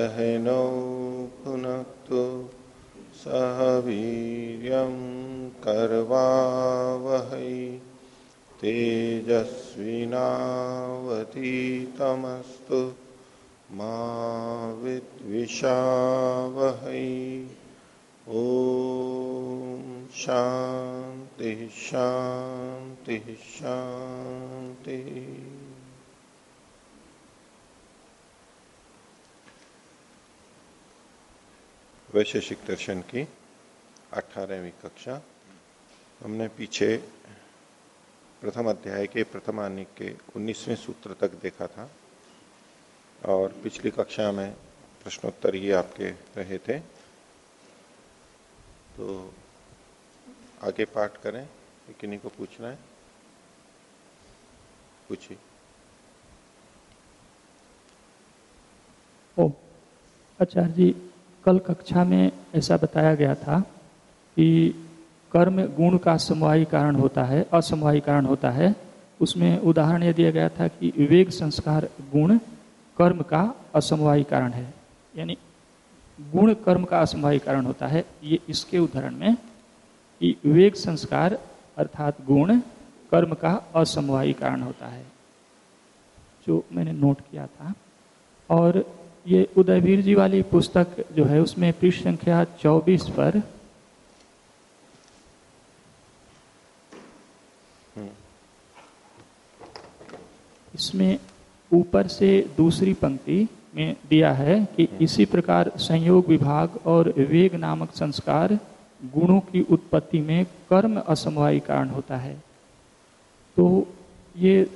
Eheino वैशेषिक दर्शन की अठारहवीं कक्षा। हमने पीछे प्रथम अध्याय के, प्रथम आनिक के उन्नीसवें सूत्र तक देखा था और पिछली कक्षा में प्रश्नोत्तर ही आपके रहे थे। तो आगे पाठ करें किन्हीं को पूछना है। पूछिए। ओ, आचार्य जी कल कक्षा में ऐसा बताया गया था कि कर्म गुण का समवायी कारण होता है, असमवायी कारण होता है। उसमें उदाहरण यह दिया गया था कि विवेक संस्कार गुण कर्म का असमवायी कारण है। यानी गुण कर्म का असमवायी कारण होता है। ये इसके उदाहरण में कि विवेक संस्कार अर्थात गुण कर्म का असमवायी कारण होता है। जो मैंने नोट किया था। और ये उदयवीर जी वाली पुस्तक जो है उसमें पृष्ठ संख्या 24 पर इसमें ऊपर से दूसरी पंक्ति में दिया है कि इसी प्रकार संयोग विभाग और वेग नामक संस्कार गुणों की उत्पत्ति में कर्म असमवायी कारण होता है। तो ये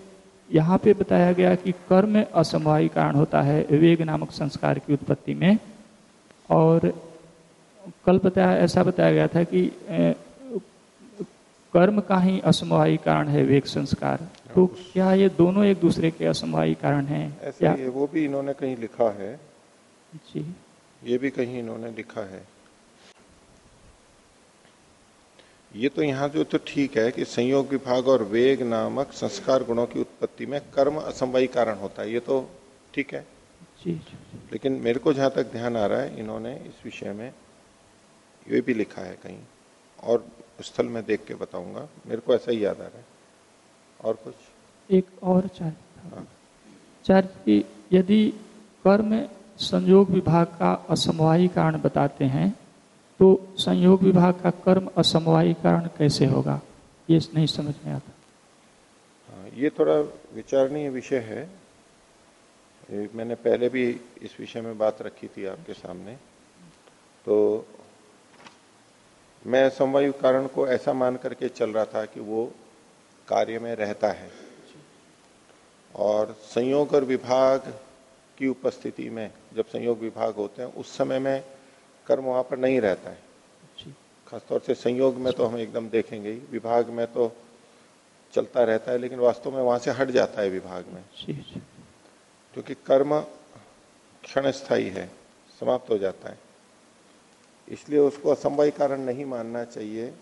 यहाँ पे बताया गया कि कर्म असमवायी कारण होता है वेग नामक संस्कार की उत्पत्ति में। और कल बताया ऐसा बताया गया था कि कर्म का ही असमवायी कारण है वेग संस्कार। तो क्या ये दोनों एक दूसरे के असमवायी कारण हैं? ऐसे क्या? वो भी इन्होंने कहीं लिखा है। जी। ये भी कहीं इन्होंने लिखा है। ये तो यहाँ जो तो ठीक है कि संयोग विभाग और वेग नामक संस्कार गुणों की उत्पत्ति में कर्म असंभवी कारण होता है ये तो ठीक है। जी। लेकिन मेरे को जहाँ तक ध्यान आ रहा है इन्होंने इस विषय में ये भी लिखा है कहीं और स्थल में देख के बताऊँगा। मेरे को ऐसा ही याद आ रहा है। और कुछ? एक और चार हाँ। चार यदि कर्म संयोग विभाग का असमवाही कारण बताते हैं तो संयोग विभाग का कर्म असमवायी कारण कैसे होगा? ये नहीं समझ में आता। ये थोड़ा विचारणीय विषय है। मैंने पहले भी इस विषय में बात रखी थी आपके सामने। तो मैं समवायु कारण को ऐसा मान करके चल रहा था कि वो कार्य में रहता है। और संयोग और विभाग की उपस्थिति में जब संयोग विभाग होते हैं, उस समय में कर्म वहाँ पर नहीं रहता है। खासतौर से संयोग में तो हम एकदम देखेंगे ही। विभाग में तो चलता रहता है लेकिन वास्तव में वहाँ से हट जाता है विभाग में। क्योंकि कर्म क्षण स्थायी है समाप्त हो जाता है। इसलिए उसको असंभव कारण नहीं मानना चाहिए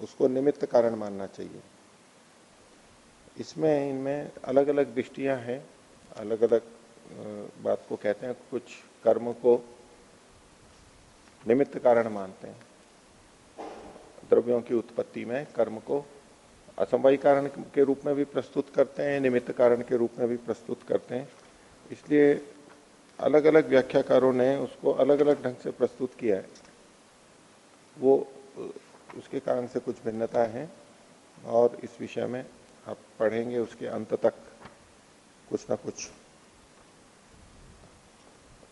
उसको निमित्त कारण मानना चाहिए। इसमें इनमें अलग अलग दृष्टियाँ हैं अलग अलग बात को कहते हैं कुछ कर्म को निमित्त कारण मानते हैं। द्रव्यों की उत्पत्ति में कर्म को असंभवी कारण के रूप में भी प्रस्तुत करते हैं, निमित्त कारण के रूप में भी प्रस्तुत करते हैं। इसलिए अलग अलग व्याख्याकारों ने उसको अलग अलग ढंग से प्रस्तुत किया है। वो, उसके कारण से कुछ भिन्नता है और इस विषय में आप पढ़ेंगे उसके अंत तक कुछ ना कुछ।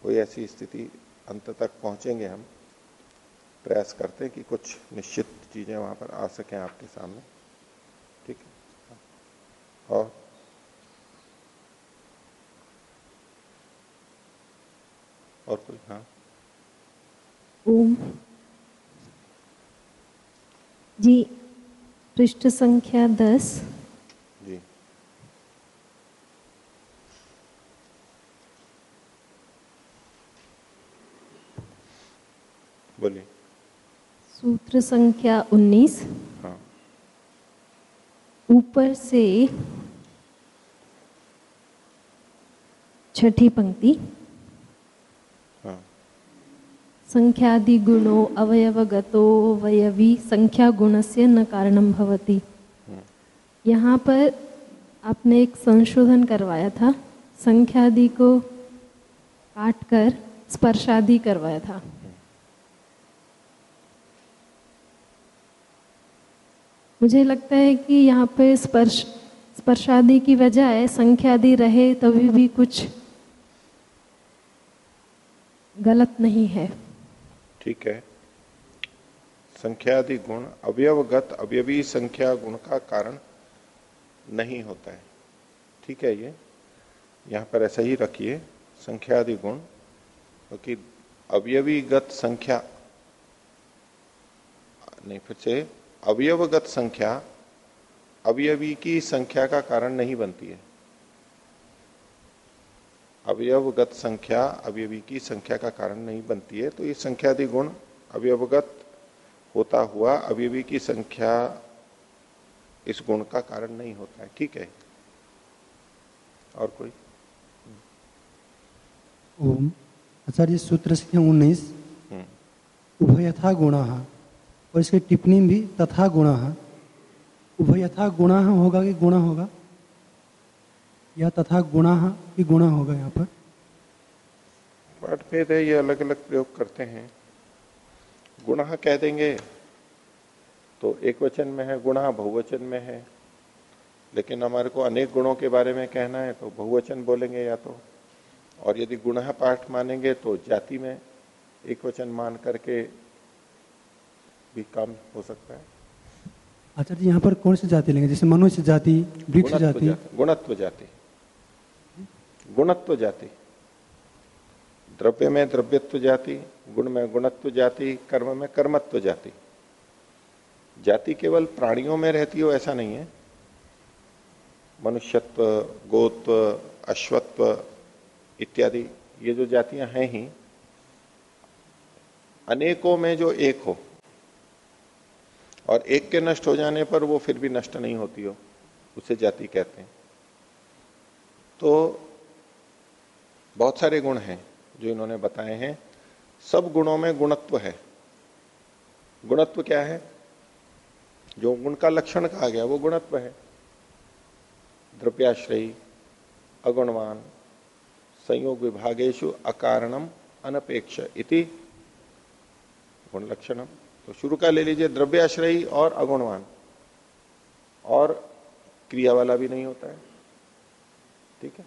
कोई ऐसी स्थिति अंत तक पहुँचेंगे हम। प्रयास करते हैं कि कुछ निश्चित चीज़ें वहाँ पर आ सकें आपके सामने। ठीक है? और और कोई? हाँ। जी, पृष्ठ संख्या दस जी बोलिए सूत्र संख्या 19 हाँ। ऊपर से छठी पंक्ति। हाँ। संख्यादि गुणो अवयवगतो वयवी संख्या गुण से न कारणम भवति। यहाँ पर आपने एक संशोधन करवाया था। संख्यादि को काट कर स्पर्शादि करवाया था। मुझे लगता है कि यहाँ पे स्पर्श, स्पर्शादि की वजह बजाय संख्यादि रहे तभी भी कुछ गलत नहीं है। ठीक है। संख्यादि गुण, अवयवगत अवयवी संख्या गुण का कारण नहीं होता है। ठीक है ये? यहाँ पर ऐसा ही रखिए। संख्यादि गुण, क्योंकि अवयवीगत संख्या, नहीं, फिर से अवयवगत संख्या अवयवी की संख्या का कारण नहीं बनती है। अवयवगत संख्या अवयवी की संख्या का कारण नहीं बनती है तो ये संख्यादि गुण अवयवगत होता हुआ अवयवी की संख्या इस गुण का कारण नहीं होता है। ठीक है? और कोई? ओम। आचार्य सूत्र संख्या उन्नीस। हम्म, उभयथा गुण। और इसकी टिप्पणी भी तथा गुण। उभयथा गुण होगा कि गुण होगा? या तथा गुण कि गुण होगा यहाँ पर? पाठ है, ये अलग अलग प्रयोग करते हैं। गुण कह देंगे तो एक वचन में है, गुणा बहुवचन में है। लेकिन हमारे को अनेक गुणों के बारे में कहना है तो बहुवचन बोलेंगे या तो। और यदि गुण पाठ मानेंगे तो जाति में एक वचन मान करके भी काम हो सकता है। आचार्य जी यहाँ पर कौन सी जाति लेंगे? जैसे मनुष्य जाति वृक्ष जाति गुणत्व जाति। गुणत्व जाति। द्रव्य में द्रव्यत्व जाति गुण में गुणत्व जाति कर्म में कर्मत्व जाति। जाति केवल प्राणियों में रहती हो ऐसा नहीं है। मनुष्यत्व गोत्व अश्वत्व इत्यादि ये जो जातियाँ हैं ही अनेकों में जो एक हो और एक के नष्ट हो जाने पर वो फिर भी नष्ट नहीं होती हो, उसे जाति कहते हैं। तो बहुत सारे गुण हैं जो इन्होंने बताए हैं। सब गुणों में गुणत्व है। गुणत्व क्या है? जो गुण का लक्षण कहा गया, वो गुणत्व है। द्रव्याश्रयी, अगुणवान, संयोग विभागेशु अकारणम अनपेक्ष इति गुण लक्षणम। तो शुरू का ले लीजिए द्रव्याश्रयी और अगुणवान। और क्रिया वाला भी नहीं होता है। ठीक है?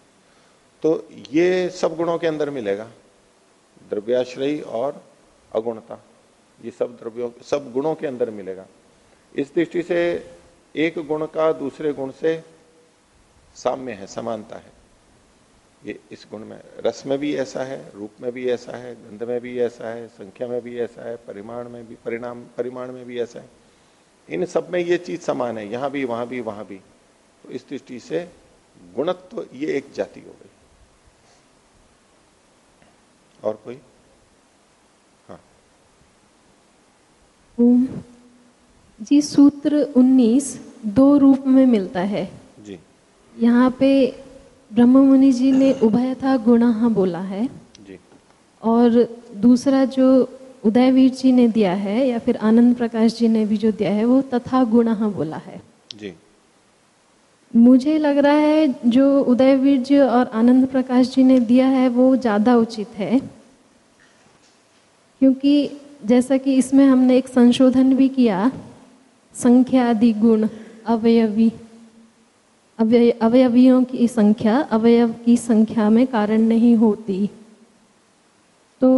तो ये सब गुणों के अंदर मिलेगा। द्रव्याश्रयी और अगुणता। ये सब द्रव्यों, सब गुणों के अंदर मिलेगा। इस दृष्टि से एक गुण का दूसरे गुण से साम्य है, समानता है। ये इस गुण में रस में भी ऐसा है रूप में भी ऐसा है गंध में भी ऐसा है संख्या में भी ऐसा है परिमाण में भी परिणाम परिमाण में भी ऐसा है। इन सब में ये चीज़ समान है यहाँ भी वहाँ भी वहाँ भी। तो इस दृष्टि से गुणत्व तो ये एक जाति हो गई। और कोई? हाँ। जी सूत्र 19 दो रूप में मिलता है। जी। यहाँ पे ब्रह्म मुनि जी ने उभयथा गुणा बोला है। जी। और दूसरा जो उदयवीर जी ने दिया है या फिर आनंद प्रकाश जी ने भी जो दिया है वो तथा गुणा बोला है। जी। मुझे लग रहा है जो उदयवीर जी और आनंद प्रकाश जी ने दिया है वो ज़्यादा उचित है। क्योंकि जैसा कि इसमें हमने एक संशोधन भी किया संख्या आदि गुण अवयवी। अवय अवयवियों की संख्या अवयव की संख्या में कारण नहीं होती। तो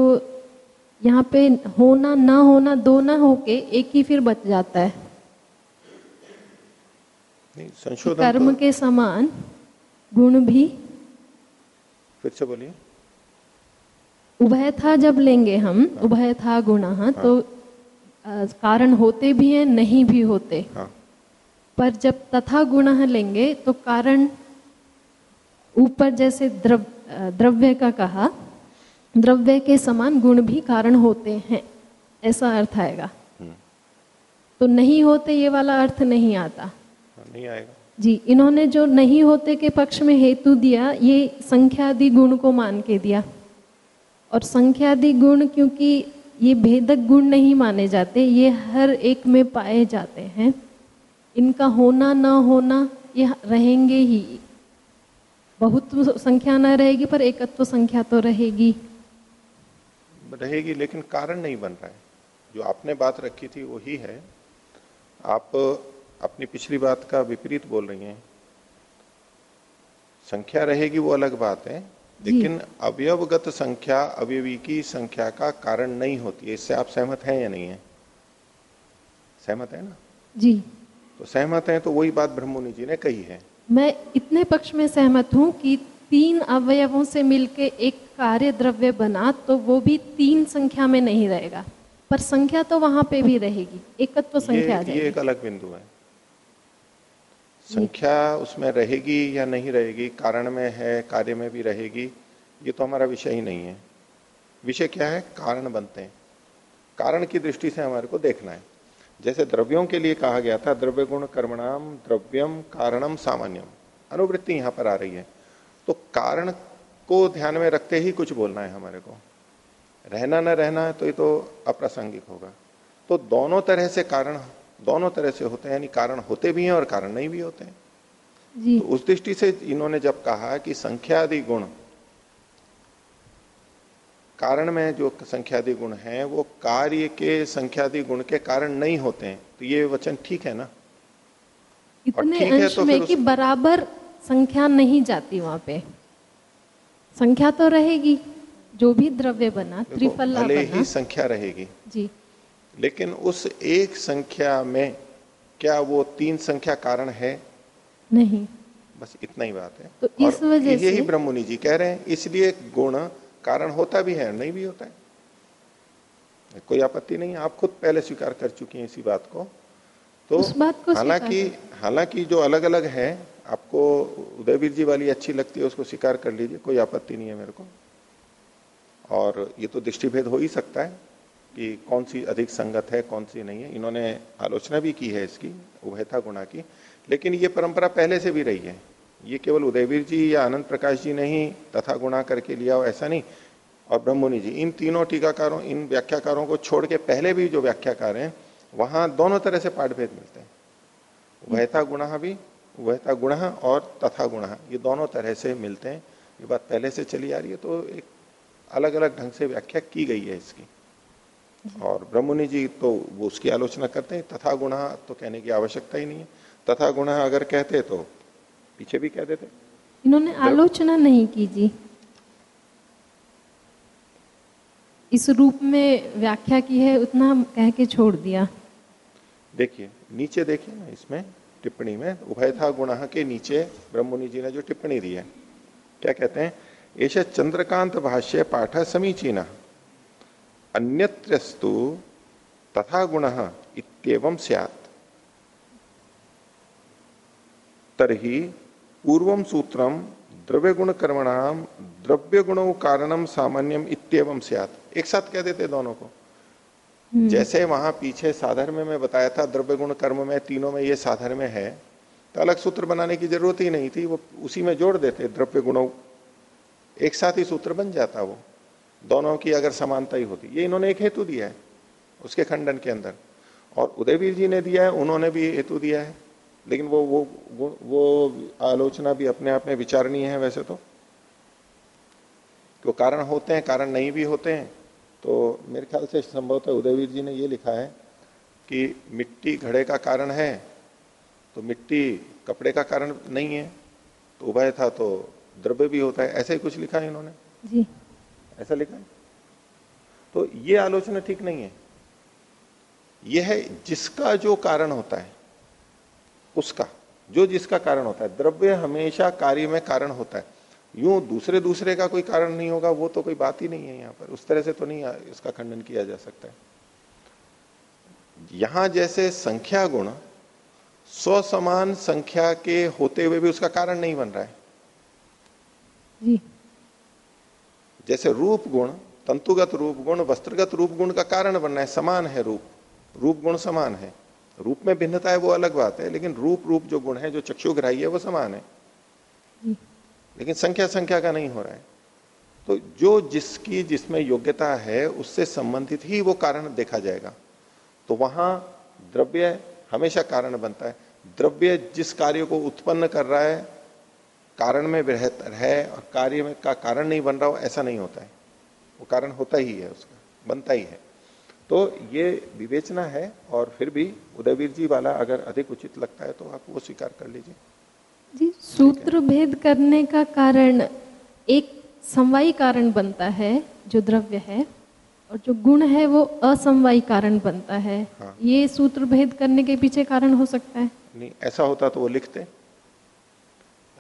यहाँ पे होना ना होना दो ना होके एक ही फिर बच जाता है। संशोधन कर्म तो, के समान गुण भी फिर से बोलिए। उभय था जब लेंगे हम उभय था गुण तो अ, कारण होते भी हैं नहीं भी होते। हाँ। पर जब तथा गुण लेंगे तो कारण ऊपर जैसे द्रव द्रव्य का कहा द्रव्य के समान गुण भी कारण होते हैं ऐसा अर्थ आएगा। तो नहीं होते ये वाला अर्थ नहीं आता। हाँ, नहीं आएगा। जी इन्होंने जो नहीं होते के पक्ष में हेतु दिया ये संख्यादि गुण को मान के दिया। और संख्यादि गुण क्योंकि ये भेदक गुण नहीं माने जाते ये हर एक में पाए जाते हैं। इनका होना ना होना ये रहेंगे ही। बहुत संख्या न रहेगी पर एकत्व संख्या तो रहेगी। रहेगी लेकिन कारण नहीं बन रहा है। जो आपने बात रखी थी वही है आप अपनी पिछली बात का विपरीत बोल रही हैं। संख्या रहेगी वो अलग बात है। लेकिन अवयवगत संख्या अवयवी की संख्या का कारण नहीं होती है। इससे आप सहमत हैं या नहीं है? सहमत है ना? जी। तो सहमत हैं तो वही बात ब्रह्ममुनि जी ने कही है। मैं इतने पक्ष में सहमत हूँ कि तीन अवयवों से मिलके एक कार्य द्रव्य बना तो वो भी तीन संख्या में नहीं रहेगा। पर संख्या तो वहाँ पे भी रहेगी एकत्व तो संख्या ये, ये एक अलग बिंदु है। संख्या उसमें रहेगी या नहीं रहेगी कारण में है कार्य में भी रहेगी ये तो हमारा विषय ही नहीं है। विषय क्या है? कारण बनते हैं। कारण की दृष्टि से हमारे को देखना है। जैसे द्रव्यों के लिए कहा गया था द्रव्य गुण कर्मणाम द्रव्यम कारणम सामान्यम। अनुवृत्ति यहाँ पर आ रही है। तो कारण को ध्यान में रखते ही कुछ बोलना है हमारे को। रहना न रहना है तो ये तो अप्रासंगिक होगा। तो दोनों तरह से कारण दोनों तरह से होते हैं यानी कारण होते भी हैं और कारण नहीं भी होते हैं। जी। तो उस दृष्टि से इन्होंने जब कहा कि संख्यादि गुण कारण में जो संख्यादि गुण है वो कार्य के संख्यादि गुण के कारण नहीं होते हैं। तो ये वचन ठीक है ना? इतने अंश तो में कि बराबर संख्या नहीं जाती वहाँ पे। संख्या तो रहेगी जो भी द्रव्य बना त्रिफला भले बना, ही संख्या रहेगी। जी। लेकिन उस एक संख्या में क्या वो तीन संख्या कारण है? नहीं। बस इतना ही बात है। तो इस वजह से यही ब्रह्ममुनि जी कह रहे हैं इसलिए गुण कारण होता भी है नहीं भी होता है। कोई आपत्ति नहीं आप खुद पहले स्वीकार कर चुकी हैं इसी बात को। तो हालाँकि हालाँकि जो अलग अलग है आपको उदयवीर जी वाली अच्छी लगती है उसको स्वीकार कर लीजिए कोई आपत्ति नहीं है मेरे को। और ये तो दृष्टिभेद हो ही सकता है कि कौन सी अधिक संगत है कौन सी नहीं है। इन्होंने आलोचना भी की है इसकी उभयता गुणा की। लेकिन ये परंपरा पहले से भी रही है। ये केवल उदयवीर जी या आनंद प्रकाश जी ने ही तथा गुणा करके लिया हो, ऐसा नहीं। और ब्रह्ममुनि जी, इन तीनों टीकाकारों, इन व्याख्याकारों को छोड़ के पहले भी जो व्याख्याकार हैं, वहाँ दोनों तरह से पाठभेद मिलते हैं। वहता गुणा भी वहता गुण और तथा गुण, ये दोनों तरह से मिलते हैं। ये बात पहले से चली आ रही है तो एक अलग अलग ढंग से व्याख्या की गई है इसकी। और ब्रह्मनि जी तो वो उसकी आलोचना करते हैं, तथा गुण तो कहने की आवश्यकता ही नहीं है। तथा गुण अगर कहते तो पीछे भी कह देते। इन्होंने आलोचना नहीं की जी। इस रूप में व्याख्या की है उतना कह के छोड़ दिया। देखिए नीचे देखिए ना इसमें टिप्पणी में उभयथा गुण के नीचे ब्रह्मनि जी ने जो टिप्पणी दी है क्या कहते हैं? ऐसे चंद्रकांत भाष्य पाठ समीचीन अन्यत्रस्तु तथा गुण इतम सैत तरही पूर्व सूत्रम द्रव्य गुण कर्मणाम द्रव्य गुण कारणम सामान्यम इतम सैत एक साथ कह देते दोनों को। हम्म। जैसे वहाँ पीछे साधर में बताया था द्रव्य गुण कर्म में तीनों में ये साधर में है तो अलग सूत्र बनाने की ज़रूरत ही नहीं थी वो उसी में जोड़ देते द्रव्य गुणों एक साथ ही सूत्र बन जाता वो। दोनों की अगर समानता ही होती। ये इन्होंने एक हेतु दिया है उसके खंडन के अंदर। और उदयवीर जी ने दिया है उन्होंने भी हेतु दिया है। लेकिन वो वो वो, वो आलोचना भी अपने आप में विचारणीय है वैसे तो। क्यों कारण होते हैं कारण नहीं भी होते हैं तो मेरे ख्याल से संभवतः उदयवीर जी ने ये लिखा है कि मिट्टी घड़े का कारण है तो मिट्टी कपड़े का कारण नहीं है तो उभय था तो द्रव्य भी होता है। ऐसा ही कुछ लिखा है इन्होंने? जी। ऐसा लिखा है? तो ये आलोचना ठीक नहीं है। यह है जिसका जो कारण होता है उसका जो जिसका कारण होता है। द्रव्य हमेशा कार्य में कारण होता है। यूँ दूसरे दूसरे का कोई कारण नहीं होगा वो तो कोई बात ही नहीं है यहाँ पर। उस तरह से तो नहीं इसका खंडन किया जा सकता है। यहाँ जैसे संख्या गुण स्व समान संख्या के होते हुए भी उसका कारण नहीं बन रहा है। जी। जैसे रूप गुण तंतुगत रूप गुण वस्त्रगत रूप गुण का कारण बनना है। समान है रूप। रूप गुण समान है। रूप में भिन्नता है वो अलग बात है लेकिन रूप रूप जो गुण है जो चक्षुग्राही है वो समान है। लेकिन संख्या संख्या का नहीं हो रहा है। तो जो जिसकी जिसमें योग्यता है उससे संबंधित ही वो कारण देखा जाएगा। तो वहाँ द्रव्य हमेशा कारण बनता है। द्रव्य जिस कार्य को उत्पन्न कर रहा है कारण में बेहतर है और कार्य में का कारण नहीं बन रहा हो ऐसा नहीं होता है। वो कारण होता ही है उसका बनता ही है। तो ये विवेचना है और फिर भी उदयवीर जी वाला अगर अधिक उचित लगता है तो आप वो स्वीकार कर लीजिए। जी सूत्र भेद करने का कारण एक समवायी कारण बनता है जो द्रव्य है और जो गुण है वो असमवायी कारण बनता है। हाँ। ये सूत्र भेद करने के पीछे कारण हो सकता है। नहीं ऐसा होता तो वो लिखते।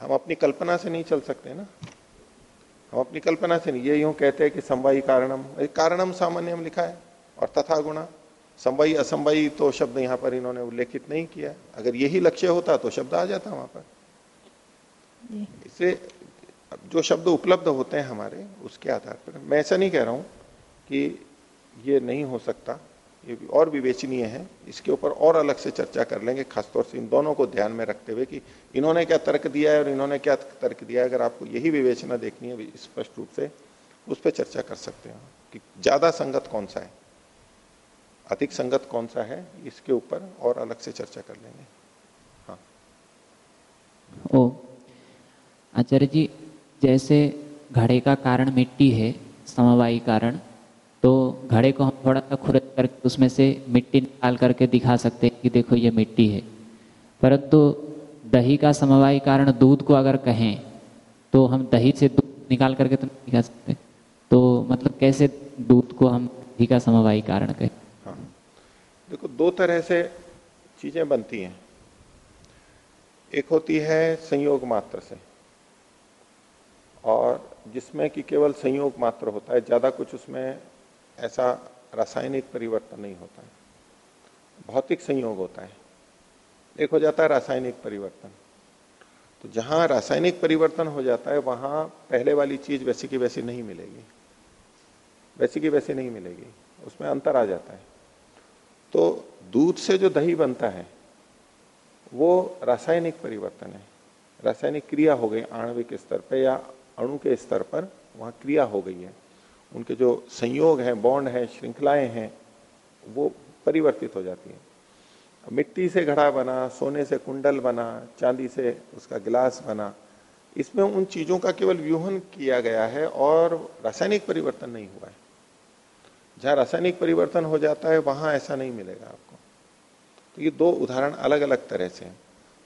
हम अपनी कल्पना से नहीं चल सकते ना। हम अपनी कल्पना से नहीं ये यूँ कहते हैं कि संवाई कारणम। कारणम सामान्य हम लिखा है। और तथा गुणा। संवाई असंवाई तो शब्द यहाँ पर इन्होंने उल्लेखित नहीं किया। अगर यही लक्ष्य होता तो शब्द आ जाता वहाँ पर। इसे जो शब्द उपलब्ध होते हैं हमारे उसके आधार पर। मैं ऐसा नहीं कह रहा हूँ कि ये नहीं हो सकता। ये भी और विवेचनीय है। इसके ऊपर और अलग से चर्चा कर लेंगे खासतौर से इन दोनों को ध्यान में रखते हुए कि इन्होंने क्या तर्क दिया है और इन्होंने क्या तर्क दिया है। अगर आपको यही विवेचना देखनी है स्पष्ट रूप से उस पर चर्चा कर सकते हैं। कि ज़्यादा संगत कौन सा है? अधिक संगत कौन सा है, इसके ऊपर और अलग से चर्चा कर लेंगे। हाँ। ओ, आचार्य जी, जैसे घड़े का कारण मिट्टी है, समवायी कारण तो घड़े को हम थोड़ा सा खुरद करके उसमें से मिट्टी निकाल करके दिखा सकते हैं कि देखो ये मिट्टी है। परंतु दही का समवायी कारण दूध को अगर कहें तो हम दही से दूध निकाल करके तो नहीं दिखा सकते। तो मतलब कैसे दूध को हम दही का समवायी कारण कहें? देखो, दो तरह से चीज़ें बनती हैं। एक होती है संयोग मात्र से, और जिसमें कि केवल संयोग मात्र होता है, ज़्यादा कुछ उसमें ऐसा रासायनिक परिवर्तन नहीं होता है। भौतिक संयोग होता है। एक हो जाता है रासायनिक परिवर्तन। तो जहाँ रासायनिक परिवर्तन हो जाता है, वहाँ पहले वाली चीज़ वैसी की वैसी नहीं मिलेगी। वैसी की वैसी नहीं मिलेगी। उसमें अंतर आ जाता है। तो दूध से जो दही बनता है, वो रासायनिक परिवर्तन है। रासायनिक क्रिया हो गई आणविक स्तर पर या अणु के स्तर पर, वहाँ क्रिया हो गई है। उनके जो संयोग है, बॉन्ड है, श्रृंखलाएँ हैं, वो परिवर्तित हो जाती हैं। मिट्टी से घड़ा बना, सोने से कुंडल बना, चांदी से उसका गिलास बना, इसमें उन चीज़ों का केवल व्यूहन किया गया है और रासायनिक परिवर्तन नहीं हुआ है। जहाँ रासायनिक परिवर्तन हो जाता है, वहाँ ऐसा नहीं मिलेगा आपको। तो ये दो उदाहरण अलग अलग तरह से हैं।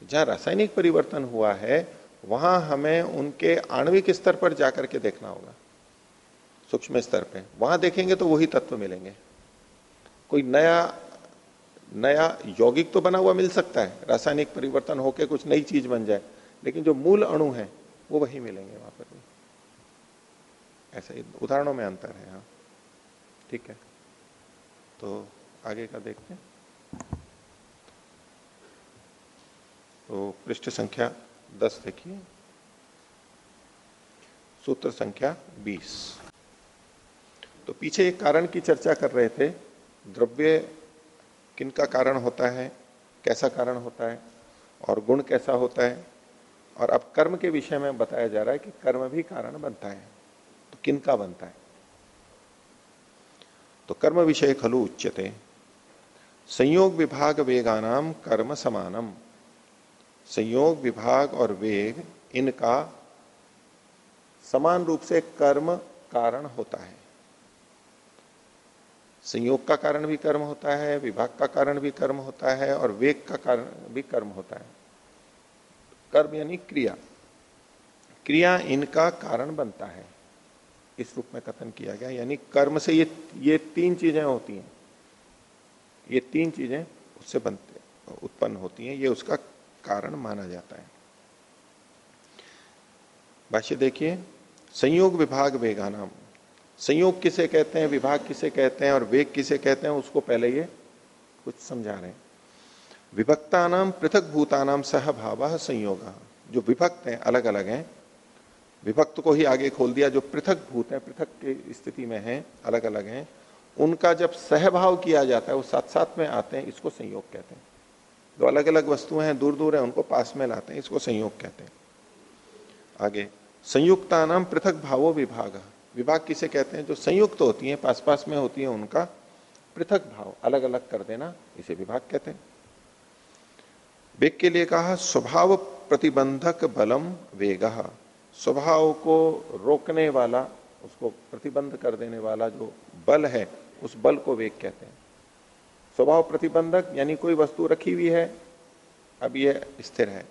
तो जहाँ रासायनिक परिवर्तन हुआ है, वहाँ हमें उनके आणविक स्तर पर जाकर के देखना होगा। सूक्ष्म स्तर पे। वहाँ देखेंगे तो वही तत्व मिलेंगे। कोई नया नया यौगिक तो बना हुआ मिल सकता है। रासायनिक परिवर्तन होके कुछ नई चीज़ बन जाए। लेकिन जो मूल अणु है, वो वही मिलेंगे वहाँ पर भी। ऐसा उदाहरणों में अंतर है हाँ। ठीक है। तो आगे का देखते हैं। तो पृष्ठ संख्या दस देखिए। सूत्र संख्या बीस। तो पीछे एक कारण की चर्चा कर रहे थे। द्रव्य किन का कारण होता है, कैसा कारण होता है, और गुण कैसा होता है, और अब कर्म के विषय में बताया जा रहा है कि कर्म भी कारण बनता है। तो किन का बनता है? तो कर्म विषय खलु उच्चते संयोग विभाग वेगानाम कर्म समानम। संयोग विभाग और वेग इनका समान रूप से कर्म कारण होता है। संयोग का कारण भी कर्म होता है, विभाग का कारण भी कर्म होता है और वेग का कारण भी कर्म होता है। कर्म यानी क्रिया। क्रिया इनका कारण बनता है। इस रूप में कथन किया गया। यानी कर्म से ये ये तीन चीज़ें होती हैं। ये तीन चीज़ें उससे बनते, उत्पन्न होती हैं। ये उसका कारण माना जाता है। भाष्य देखिए, संयोग विभाग वेगानाम। संयोग किसे कहते हैं, विभाग किसे कहते हैं और वेग किसे कहते हैं, उसको पहले ये कुछ समझा रहे हैं। विभक्ता नाम पृथक भूता नाम सहभाव संयोग। जो विभक्त हैं अलग अलग हैं विभक्त को ही आगे खोल दिया, जो पृथक भूत है, पृथक की स्थिति में है अलग अलग हैं, उनका जब सहभाव किया जाता है, वो साथ साथ में आते हैं, इसको संयोग कहते हैं। जो अलग अलग वस्तुएँ हैं दूर दूर है, उनको पास में लाते हैं, इसको संयोग कहते हैं। आगे संयुक्ता नाम पृथक भावो विभाग। विभाग किसे कहते हैं? जो संयुक्त तो होती है पास पास में होती है, उनका पृथक भाव अलग अलग कर देना, इसे विभाग कहते हैं। वेग के लिए कहा, स्वभाव प्रतिबंधक बलम वेग। स्वभाव को रोकने वाला, उसको प्रतिबंध कर देने वाला जो बल है, उस बल को वेग कहते हैं। स्वभाव प्रतिबंधक, यानी कोई वस्तु रखी हुई है, अब यह स्थिर है।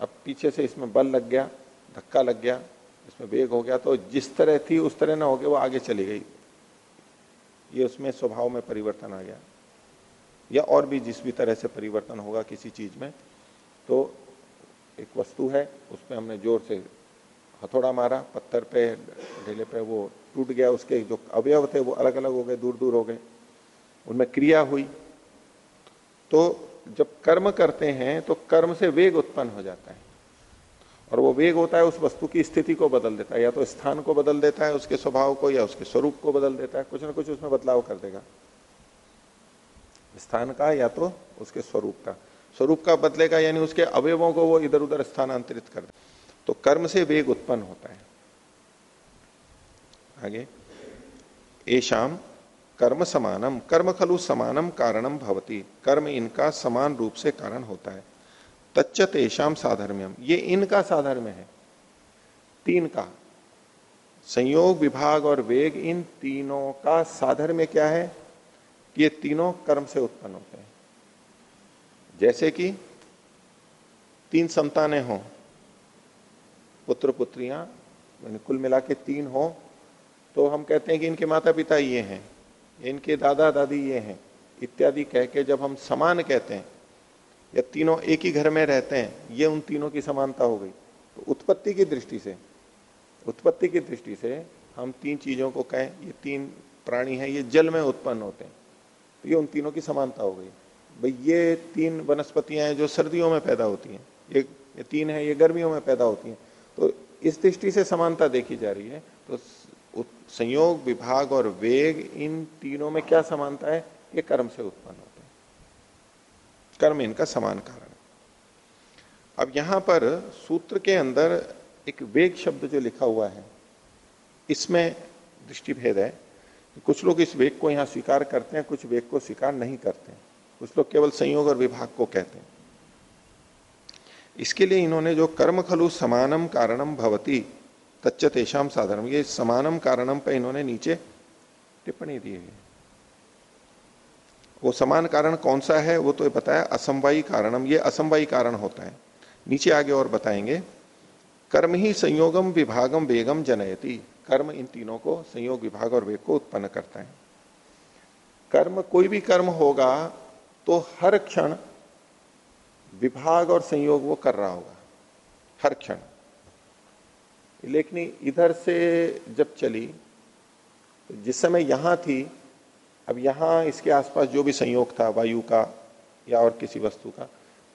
अब पीछे से इसमें बल लग गया, धक्का लग गया, इसमें वेग हो गया तो जिस तरह थी, उस तरह ना हो गया, वो आगे चली गई। ये उसमें स्वभाव में परिवर्तन आ गया। या और भी जिस भी तरह से परिवर्तन होगा किसी चीज़ में तो एक वस्तु है, उसमें हमने ज़ोर से हथौड़ा मारा, पत्थर पे, ढेले पे वो टूट गया, उसके जो अवयव थे वो अलग अलग हो गए दूर दूर हो गए। उनमें क्रिया हुई। तो जब कर्म करते हैं तो कर्म से वेग उत्पन्न हो जाता है। और वो वेग होता है उस वस्तु की स्थिति को बदल देता है, या तो स्थान को बदल देता है, उसके स्वभाव को, या उसके स्वरूप को बदल देता है, कुछ ना कुछ उसमें बदलाव कर देगा। स्थान का, या तो उसके स्वरूप का। स्वरूप का बदलेगा यानी उसके अवयवों को वो इधर उधर स्थानांतरित कर दे। तो कर्म से वेग उत्पन्न होता है। आगे। एशाम कर्म समानम, कर्म खलु समानम कारणम भवती। कर्म इनका समान रूप से कारण होता है। तच्चत एशाम साधर्म्यम ये इनका साधर्म्य है। तीन का। संयोग, विभाग और वेग इन तीनों का साधर्म्य क्या है? ये तीनों कर्म से उत्पन्न होते हैं। जैसे कि तीन संतानें हों पुत्र पुत्रियाँ कुल मिला के तीन हो तो हम कहते हैं कि इनके माता पिता ये हैं, इनके दादा दादी ये हैं, इत्यादि कह के जब हम समान कहते हैं, या तीनों एक ही घर में रहते हैं, ये उन तीनों की समानता हो गई। तो उत्पत्ति की दृष्टि से, उत्पत्ति की दृष्टि से हम तीन चीज़ों को कहें, ये तीन प्राणी हैं, ये जल में उत्पन्न होते हैं तो ये उन तीनों की समानता हो गई। भाई ये तीन वनस्पतियाँ हैं जो सर्दियों में पैदा होती हैं। ये, ये तीन है ये गर्मियों में पैदा होती हैं। तो इस दृष्टि से समानता देखी जा रही है। तो संयोग विभाग और वेग इन तीनों में क्या समानता है? ये कर्म से उत्पन्न होते हैं। कर्म इनका समान कारण है। अब यहाँ पर सूत्र के अंदर एक वेग शब्द जो लिखा हुआ है इसमें दृष्टि भेद है। कुछ लोग इस वेग को यहाँ स्वीकार करते हैं कुछ वेग को स्वीकार नहीं करते कुछ लोग केवल संयोग और विभाग को कहते हैं। इसके लिए इन्होंने जो कर्म खलु समानम कारणम भवती, तच्च तेषाम साधारण ये समानम कारणम पे इन्होंने नीचे टिप्पणी दी है। वो समान कारण कौन सा है, वो तो बताया असमवाई कारणम, ये असमवाई कारण होता है। नीचे आगे और बताएँगे, कर्म ही संयोगम विभागम वेगम जनयति, कर्म इन तीनों को संयोग, विभाग और वेग को उत्पन्न करता है। कर्म कोई भी कर्म होगा तो हर क्षण विभाग और संयोग वो कर रहा होगा, हर क्षण। लेकिन इधर से जब चली तो जिस समय यहाँ थी, अब यहाँ इसके आसपास जो भी संयोग था, वायु का या और किसी वस्तु का,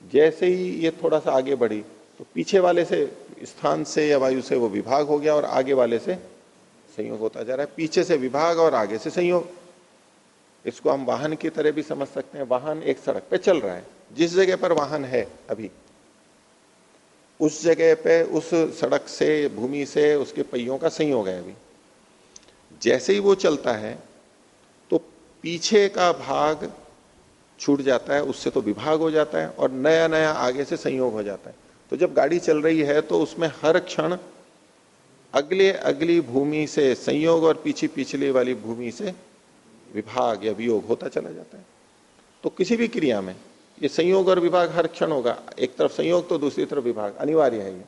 जैसे ही ये थोड़ा सा आगे बढ़ी तो पीछे वाले से, स्थान से या वायु से वो विभाग हो गया और आगे वाले से संयोग होता जा रहा है। पीछे से विभाग और आगे से संयोग। इसको हम वाहन की तरह भी समझ सकते हैं। वाहन एक सड़क पे चल रहा है। जिस जगह पर वाहन है अभी, उस जगह पे, उस सड़क से, भूमि से, उसके पहियों का संयोग है अभी। जैसे ही वो चलता है तो पीछे का भाग छूट जाता है, उससे तो विभाग हो जाता है और नया नया आगे से संयोग हो जाता है। तो जब गाड़ी चल रही है तो उसमें हर क्षण अगले अगली भूमि से संयोग और पीछे पिछली वाली भूमि से विभाग या वियोग होता चला जाता है। तो किसी भी क्रिया में ये संयोग और विभाग हर क्षण होगा। एक तरफ़ संयोग तो दूसरी तरफ़ विभाग। अनिवार्य है ये।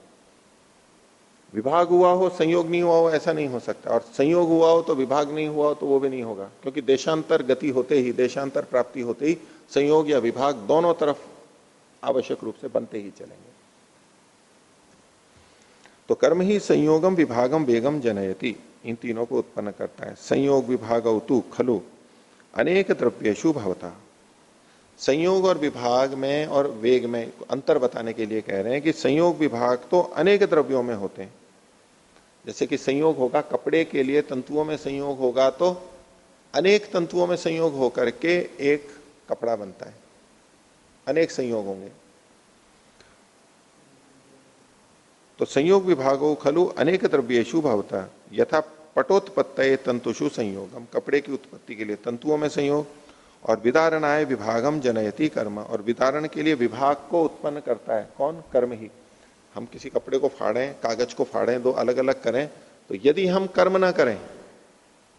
विभाग हुआ हो, संयोग नहीं हुआ हो, ऐसा नहीं हो सकता। और संयोग हुआ हो तो विभाग नहीं हुआ हो तो वो भी नहीं होगा। क्योंकि देशांतर गति होते ही, देशांतर प्राप्ति होते ही संयोग या विभाग दोनों तरफ़ आवश्यक रूप से बनते ही चलेंगे। तो कर्म ही संयोगम विभागम वेगम जनयति। इन तीनों को उत्पन्न करता है। संयोग विभाग खलु, अनेक द्रव्यशु भवता। संयोग और विभाग में और वेग में अंतर बताने के लिए कह रहे हैं कि संयोग विभाग तो अनेक द्रव्यों में होते हैं। जैसे कि संयोग होगा कपड़े के लिए तंतुओं में संयोग होगा तो अनेक तंतुओं में संयोग होकर के एक कपड़ा बनता है। अनेक संयोग होंगे। तो संयोग विभागो खलु अनेक द्रव्येशु भवता। यथा पटोत्पत्त तंतुषु संयोग हम कपड़े की उत्पत्ति के लिए तंतुओं में संयोग और विदारणाय विभागम जनयति कर्म। और विदारण के लिए विभाग को उत्पन्न करता है। कौन? कर्म ही। हम किसी कपड़े को फाड़ें, कागज़ को फाड़ें, दो अलग अलग करें तो यदि हम कर्म ना करें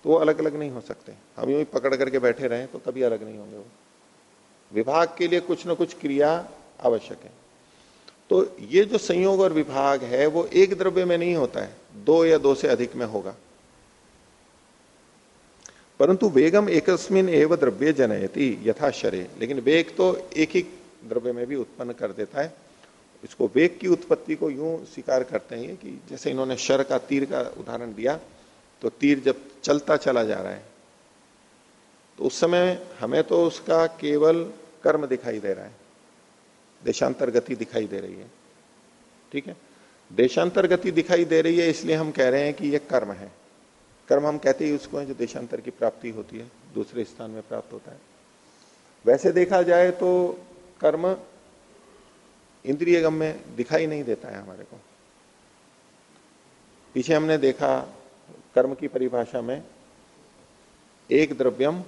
तो वो अलग अलग नहीं हो सकते। हम यूँ पकड़ करके बैठे रहें तो कभी अलग नहीं होंगे वो। विभाग के लिए कुछ ना कुछ क्रिया आवश्यक है। तो ये जो संयोग और विभाग है, वो एक द्रव्य में नहीं होता है। दो या दो से अधिक में होगा। परंतु वेगम एकस्मिन एवं द्रव्य जनयति यथाश्चर्य लेकिन वेग तो एक ही द्रव्य में भी उत्पन्न कर देता है। इसको वेग की उत्पत्ति को यूँ स्वीकार करते हैं कि जैसे इन्होंने शर का तीर का उदाहरण दिया तो तीर जब चलता चला जा रहा है तो उस समय हमें तो उसका केवल कर्म दिखाई दे रहा है। देशांतर गति दिखाई दे रही है। ठीक है? देशांतर गति दिखाई दे रही है, इसलिए हम कह रहे हैं कि यह कर्म है। कर्म हम कहते ही उसको है जो देशांतर की प्राप्ति होती है, दूसरे स्थान में प्राप्त होता है। वैसे देखा जाए तो कर्म इंद्रिय गम में दिखाई नहीं देता है हमारे को। पीछे हमने देखा कर्म की परिभाषा में एक द्रव्यम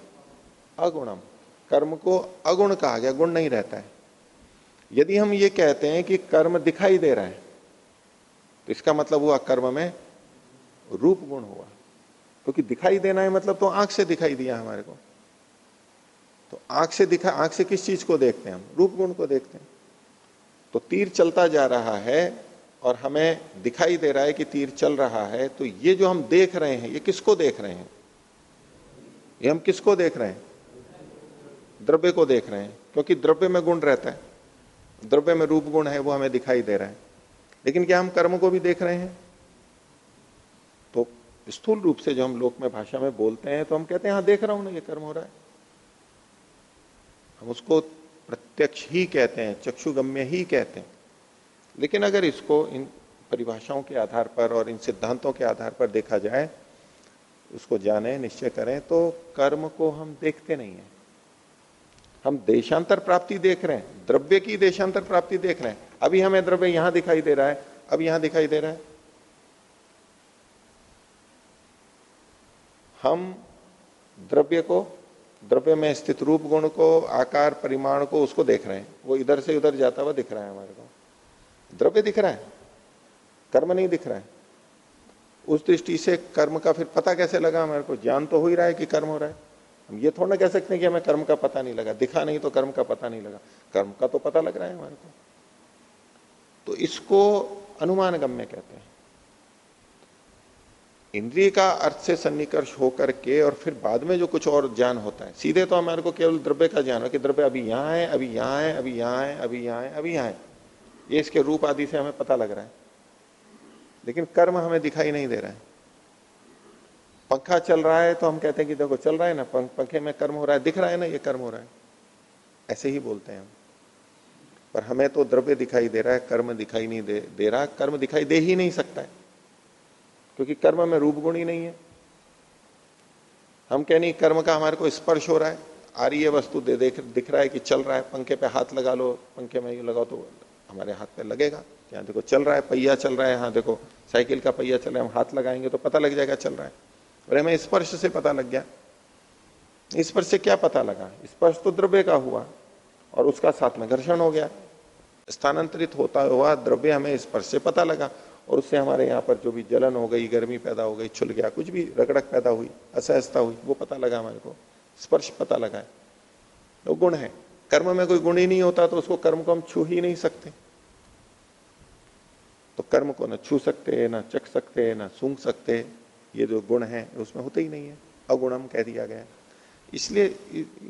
अगुणम। कर्म को अगुण कहा गया, गुण नहीं रहता है। यदि हम ये कहते हैं कि कर्म दिखाई दे रहा है तो इसका मतलब हुआ कर्म में रूप गुण हुआ। क्योंकि तो दिखाई देना है मतलब तो आँख से दिखाई दिया हमारे को। तो आँख से दिखा, आँख से किस चीज़ को देखते हैं हम? रूप गुण को देखते हैं। तो तीर चलता जा रहा है और हमें दिखाई दे रहा है कि तीर चल रहा है तो ये जो हम देख रहे हैं, ये किसको देख रहे हैं? ये हम किसको देख रहे हैं? द्रव्य को देख रहे हैं, क्योंकि द्रव्य में गुण रहता है। द्रव्य में रूप गुण है, वो हमें दिखाई दे रहा है। लेकिन क्या हम कर्म को भी देख रहे हैं? तो स्थूल रूप से जो हम लोक में भाषा में बोलते हैं तो हम कहते हैं हाँ देख रहा हूँ ना, ये कर्म हो रहा है। हम उसको प्रत्यक्ष ही कहते हैं, चक्षुगम्य ही कहते हैं। लेकिन अगर इसको इन परिभाषाओं के आधार पर और इन सिद्धांतों के आधार पर देखा जाए, उसको जाने, निश्चय करें तो कर्म को हम देखते नहीं है। हम देशांतर प्राप्ति देख रहे हैं, द्रव्य की देशांतर प्राप्ति देख रहे हैं। अभी हमें द्रव्य यहाँ दिखाई दे रहा है, अब यहाँ दिखाई दे रहा है। हम द्रव्य को, द्रव्य में स्थित रूप गुण को, आकार, परिमाण को, उसको देख रहे हैं। वो इधर से उधर जाता हुआ दिख रहा है हमारे को। द्रव्य दिख रहा है, कर्म नहीं दिख रहा है। उस दृष्टि से कर्म का फिर पता कैसे लगा हमारे को? ज्ञान तो हो ही रहा है कि कर्म हो रहा है। ये थोड़ा कह सकते हैं कि हमें कर्म का पता नहीं लगा। दिखा नहीं तो कर्म का पता नहीं लगा। कर्म का तो पता लग रहा है हमारे को। तो इसको अनुमान गम्य कहते हैं। इंद्रिय का अर्थ से सन्निकर्ष होकर के और फिर बाद में जो कुछ और ज्ञान होता है, सीधे तो हमारे को केवल द्रव्य का ज्ञान हो कि द्रव्य अभी यहाँ है, अभी यहाँ है, अभी यहाँ है, अभी यहाँ है, अभी यहाँ है। ये इसके रूप आदि से हमें पता लग रहा है। लेकिन कर्म हमें दिखाई नहीं दे रहा है। पंखा चल रहा है तो हम कहते हैं कि देखो चल रहा है ना पंखे में कर्म हो रहा है दिख रहा है ना ये कर्म हो रहा है। ऐसे ही बोलते हैं हम। पर हमें तो द्रव्य दिखाई दे रहा है कर्म दिखाई नहीं दे, दे रहा कर्म दिखाई दे ही नहीं सकता है। क्योंकि कर्म में रूप गुण ही नहीं है। हम कह नहीं कर्म का हमारे को स्पर्श हो रहा है आ रही है वस्तु दे देख दिख रहा है कि चल रहा है पंखे पे हाथ लगा लो पंखे में ये लगाओ तो हमारे हाथ पे लगेगा। यहाँ देखो चल रहा है पहिया चल रहा है हाँ देखो साइकिल का पहिया चल रहा है हम हाथ लगाएँगे तो पता लग जाएगा चल रहा है। और हमें स्पर्श से पता लग गया। स्पर्श से क्या पता लगा? स्पर्श तो द्रव्य का हुआ और उसका साथ में घर्षण हो गया। स्थानांतरित होता हुआ द्रव्य हमें स्पर्श से पता लगा और उससे हमारे यहाँ पर जो भी जलन हो गई, गर्मी पैदा हो गई, छुल गया, कुछ भी रगड़क पैदा हुई, असहजता हुई, वो पता लगा हमारे को। स्पर्श पता लगा है। गुण है। कर्म में कोई गुण ही नहीं होता तो उसको कर्म को हम छू ही नहीं सकते। तो कर्म को न छू सकते, ना चख सकते, न सूंघ सकते। ये जो गुण है, उसमें होते ही नहीं है। अगुणम कह दिया गया। इसलिए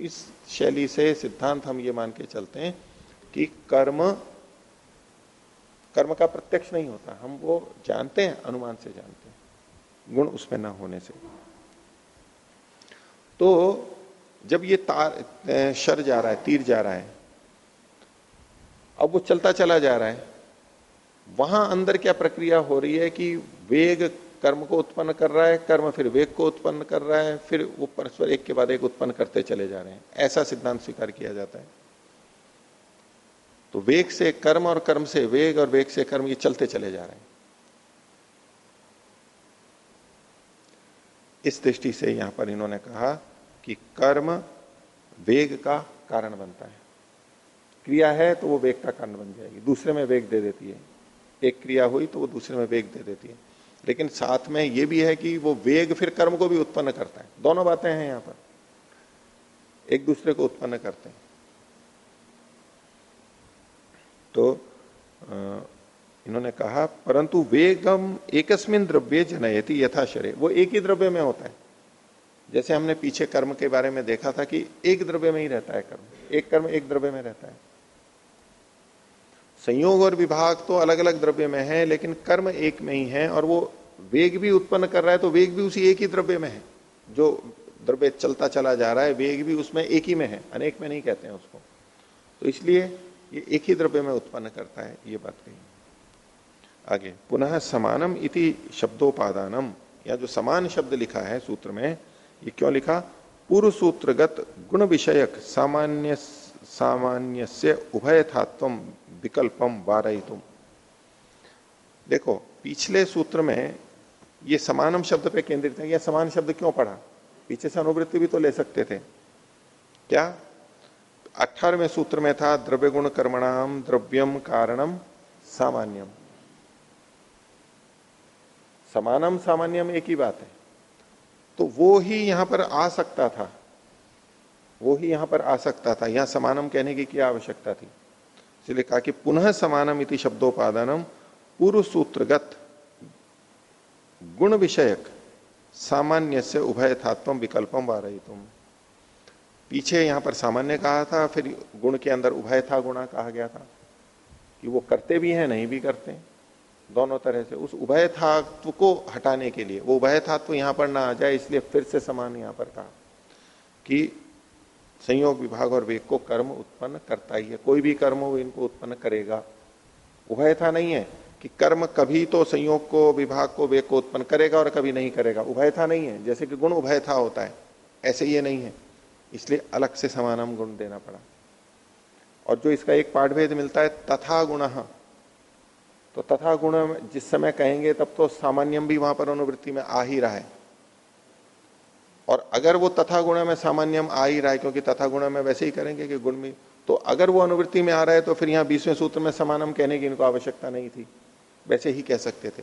इस शैली से सिद्धांत हम ये मान के चलते हैं कि कर्म कर्म का प्रत्यक्ष नहीं होता। हम वो जानते हैं, अनुमान से जानते हैं। गुण उसमें ना होने से। तो जब ये तार शर जा रहा है, तीर जा रहा है, अब वो चलता चला जा रहा है, वहाँ अंदर क्या प्रक्रिया हो रही है कि वेग कर्म को उत्पन्न कर रहा है, कर्म फिर वेग को उत्पन्न कर रहा है, फिर वो परस्पर एक के बाद एक उत्पन्न करते चले जा रहे हैं। ऐसा सिद्धांत स्वीकार किया जाता है। तो वेग से कर्म और कर्म से वेग और वेग से कर्म ये चलते चले जा रहे हैं। इस दृष्टि से यहाँ पर इन्होंने कहा कि कर्म वेग का कारण बनता है। क्रिया है तो वो वेग का कारण बन जाएगी। दूसरे में वेग दे देती है। एक क्रिया हुई तो वो दूसरे में वेग दे देती है। लेकिन साथ में ये भी है कि वो वेग फिर कर्म को भी उत्पन्न करता है। दोनों बातें हैं यहाँ पर। एक दूसरे को उत्पन्न करते हैं। तो इन्होंने कहा, परंतु वेगम एकस्मिन द्रव्य जनयति यथा शरीर वो एक ही द्रव्य में होता है। जैसे हमने पीछे कर्म के बारे में देखा था कि एक द्रव्य में ही रहता है कर्म। एक कर्म एक द्रव्य में रहता है। संयोग और विभाग तो अलग अलग द्रव्य में है, लेकिन कर्म एक में ही है, और वो वेग भी उत्पन्न कर रहा है तो वेग भी उसी एक ही द्रव्य में है। जो द्रव्य चलता चला जा रहा है, वेग भी उसमें एक ही में है, अनेक में नहीं कहते हैं उसको। तो इसलिए ये एक ही द्रव्य में उत्पन्न करता है, ये बात कही। आगे, पुनः समानम इति शब्दोपादानम। या जो समान शब्द लिखा है सूत्र में, ये क्यों लिखा? पूर्व सूत्रगत गुण विषयक सामान्य सामान्य उभयथात्व विकल्पम तुम देखो, पिछले सूत्र में ये समानम शब्द पे केंद्रित है यह समान शब्द क्यों पढ़ा? पीछे से अनुवृत्ति भी तो ले सकते थे। क्या? अठारहवें सूत्र में था द्रव्य गुण कर्मणाम, द्रव्यम कारणम, सामान्यम। समानम, सामान्यम एक ही बात है। तो वो ही यहाँ पर आ सकता था। वो ही यहाँ पर आ सकता था। यहाँ समानम कहने की क्या आवश्यकता थी? इसलिए कहा कि पुनः समानम इति शब्दोपादानम पूर्व सूत्रगत गुण विषयक सामान्य से उभय उभयथात्म विकल्पम वा पीछे यहाँ पर सामान्य कहा था, फिर गुण के अंदर उभय था गुणा कहा गया था कि वो करते भी हैं, नहीं भी करते। दोनों तरह से उस उभय थात्व को हटाने के लिए, वो उभय थात्व यहाँ पर ना आ जाए, इसलिए फिर से समान यहाँ पर कहा कि संयोग विभाग और वेग को कर्म उत्पन्न करता ही है। कोई भी कर्म हो इनको उत्पन्न करेगा। उभय था नहीं है कि कर्म कभी तो संयोग को, विभाग को वेग को उत्पन्न करेगा और कभी नहीं करेगा। उभय था नहीं है। जैसे कि गुण उभय था होता है। ऐसे ये नहीं है। इसलिए अलग से समानम गुण देना पड़ा। और जो इसका एक पाठभेद मिलता है, तथा गुण। तो तथा गुण जिस समय कहेंगे, तब तो सामान्यम भी वहाँ पर अनुवृत्ति में आ ही रहा है। और अगर वो तथा गुण में सामान्यम आ ही रहा है, क्योंकि तथा गुण में वैसे ही करेंगे कि गुण में तो अगर वो अनुवृत्ति में आ रहा है तो फिर यहाँ बीसवें सूत्र में समानम कहने की इनको आवश्यकता नहीं थी। वैसे ही कह सकते थे।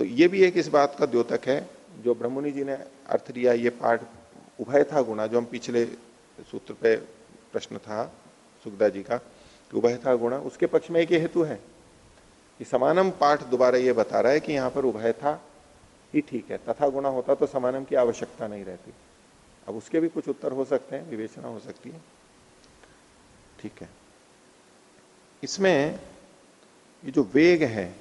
तो ये भी एक इस बात का द्योतक है, जो ब्रह्मणि जी ने अर्थ दिया, ये पाठ उभय था गुणा, जो हम पिछले सूत्र पे प्रश्न था, सुखदा जी का, कि उभय था गुणा, उसके पक्ष में एक हेतु है कि समानम पाठ दोबारा ये बता रहा है कि यहाँ पर उभय था ही ठीक है। तथा गुणा होता तो समानम की आवश्यकता नहीं रहती। अब उसके भी कुछ उत्तर हो सकते हैं, विवेचना हो सकती है। ठीक है। इसमें ये जो वेग है,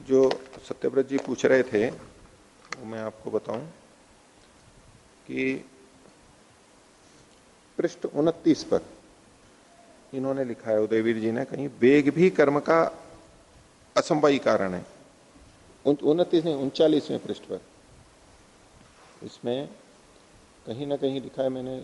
जो सत्यव्रत जी पूछ रहे थे, वो मैं आपको बताऊँ कि पृष्ठ उनतीस पर इन्होंने लिखा है, उदयवीर जी ने, कहीं वेग भी कर्म का असंभवी कारण है। उनतीस नहीं उनचालीसवें पृष्ठ पर। इसमें कहीं ना कहीं लिखा है मैंने।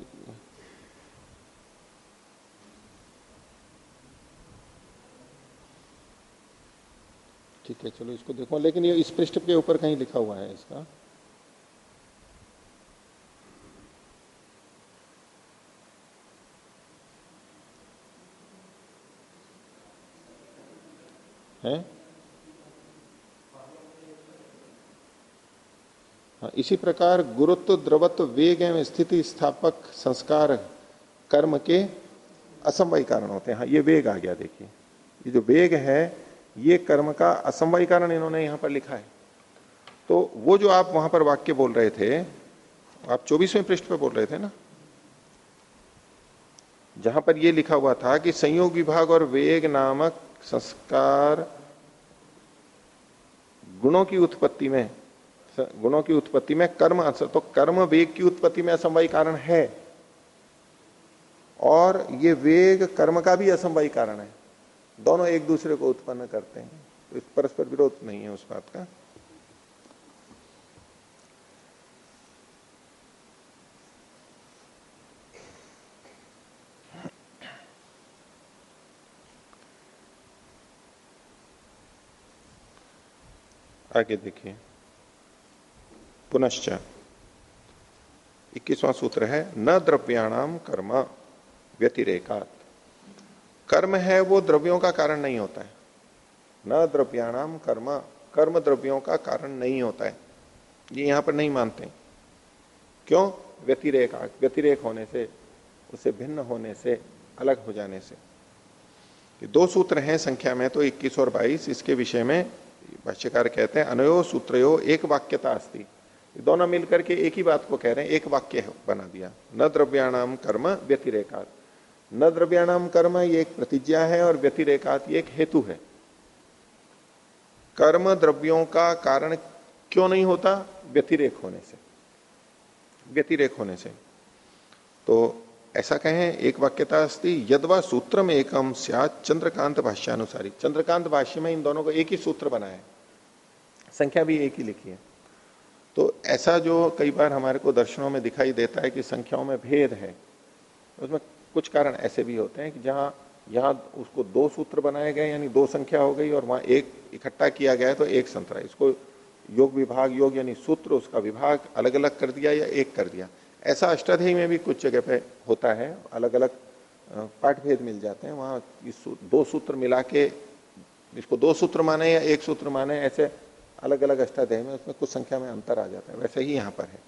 ठीक है, चलो इसको देखो, लेकिन ये इस पृष्ठ के ऊपर कहीं लिखा हुआ है इसका। है? हाँ, इसी प्रकार गुरुत्व द्रवत्व वेग एवं स्थिति स्थापक संस्कार कर्म के असमवाय कारण होते हैं। हाँ ये वेग आ गया देखिए। ये जो वेग है ये कर्म का असमवाय कारण इन्होंने यहाँ पर लिखा है। तो वो जो आप वहाँ पर वाक्य बोल रहे थे आप चौबीसवें पृष्ठ पर बोल रहे थे ना? जहाँ पर ये लिखा हुआ था कि संयोग विभाग और वेग नामक संस्कार गुणों की उत्पत्ति में, गुणों की उत्पत्ति में कर्म असर तो कर्म वेग की उत्पत्ति में असंभवी कारण है। और ये वेग कर्म का भी असंभवी कारण है। दोनों एक दूसरे को उत्पन्न करते हैं। तो परस्पर विरोध नहीं है उस बात का। आगे देखिए। पुनश्च, इक्कीसवां सूत्र है, न द्रव्याणाम कर्म व्यतिरेकात। कर्म है वो द्रव्यों का कारण नहीं होता है। न द्रव्याणाम कर्म कर्म द्रव्यों का कारण नहीं होता है। ये यहाँ पर नहीं मानते क्यों? व्यतिरेक व्यतिरेक होने से, उसे भिन्न होने से, अलग हो जाने से। ये दो सूत्र हैं संख्या में तो 21 और 22 इसके विषय में भाष्यकार कहते हैं, अनयो सूत्रो एक वाक्यता अस्ति। दोनों मिलकर के एक ही बात को कह रहे हैं, एक वाक्य बना दिया। न द्रव्याणाम कर्म व्यतिरेकात। न द्रव्याणाम कर्म ये एक प्रतिज्ञा है और व्यतिरेकात ये एक हेतु है। कर्म द्रव्यों का कारण क्यों नहीं होता? व्यतिरेक होने से। व्यतिरेक होने से। तो ऐसा कहें, एक वाक्यता अस्ति यदवा सूत्र में एकम, सियात चंद्रकांत भाष्यानुसारी। चंद्रकांत भाष्य में इन दोनों को एक ही सूत्र बना है। संख्या भी एक ही लिखी है। तो ऐसा जो कई बार हमारे को दर्शनों में दिखाई देता है कि संख्याओं में भेद है, उसमें कुछ कारण ऐसे भी होते हैं कि जहाँ, यहाँ उसको दो सूत्र बनाए गए, यानी दो संख्या हो गई और वहाँ एक इकट्ठा किया गया तो एक संतरा। इसको योग विभाग, योग यानी सूत्र, उसका विभाग अलग अलग कर दिया या एक कर दिया। ऐसा अष्टाध्यायी में भी कुछ जगह पे होता है अलग अलग पाठ भेद मिल जाते हैं। वहाँ इस दो सूत्र मिला के, इसको दो सूत्र माने या एक सूत्र माने, ऐसे अलग अलग अष्टाध्याय में उसमें कुछ संख्या में अंतर आ जाता है। वैसे ही यहाँ पर है।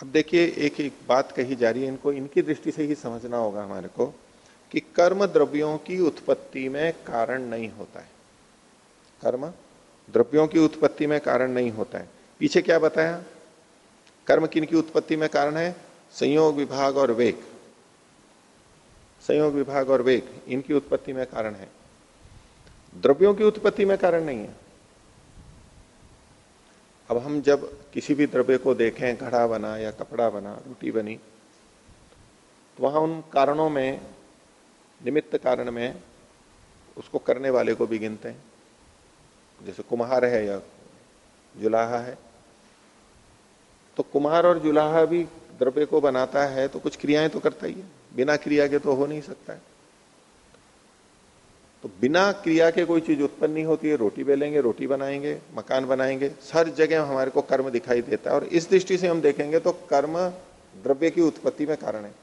अब देखिए एक एक बात कही जा रही है। इनको, इनकी दृष्टि से ही समझना होगा हमारे को कि कर्म द्रव्यों की उत्पत्ति में कारण नहीं होता है। कर्म द्रव्यों की उत्पत्ति में कारण नहीं होता है। पीछे क्या बताया? कर्म किन की उत्पत्ति में कारण है? संयोग, विभाग और वेग। संयोग, विभाग और वेग इनकी उत्पत्ति में कारण है। द्रव्यों की उत्पत्ति में कारण नहीं है। अब हम जब किसी भी द्रव्य को देखें, घड़ा बना या कपड़ा बना, रोटी बनी तो वहाँ उन कारणों में, निमित्त कारण में, उसको करने वाले को भी गिनते हैं। जैसे कुम्हार है या जुलाहा है तो कुम्हार और जुलाहा भी द्रव्य को बनाता है तो कुछ क्रियाएँ तो करता ही है। बिना क्रिया के तो हो नहीं सकता है। तो बिना क्रिया के कोई चीज़ उत्पन्न नहीं होती है। रोटी बेलेंगे, रोटी बनाएँगे, मकान बनाएँगे, हर जगह हमारे को कर्म दिखाई देता है। और इस दृष्टि से हम देखेंगे तो कर्म द्रव्य की उत्पत्ति में कारण है।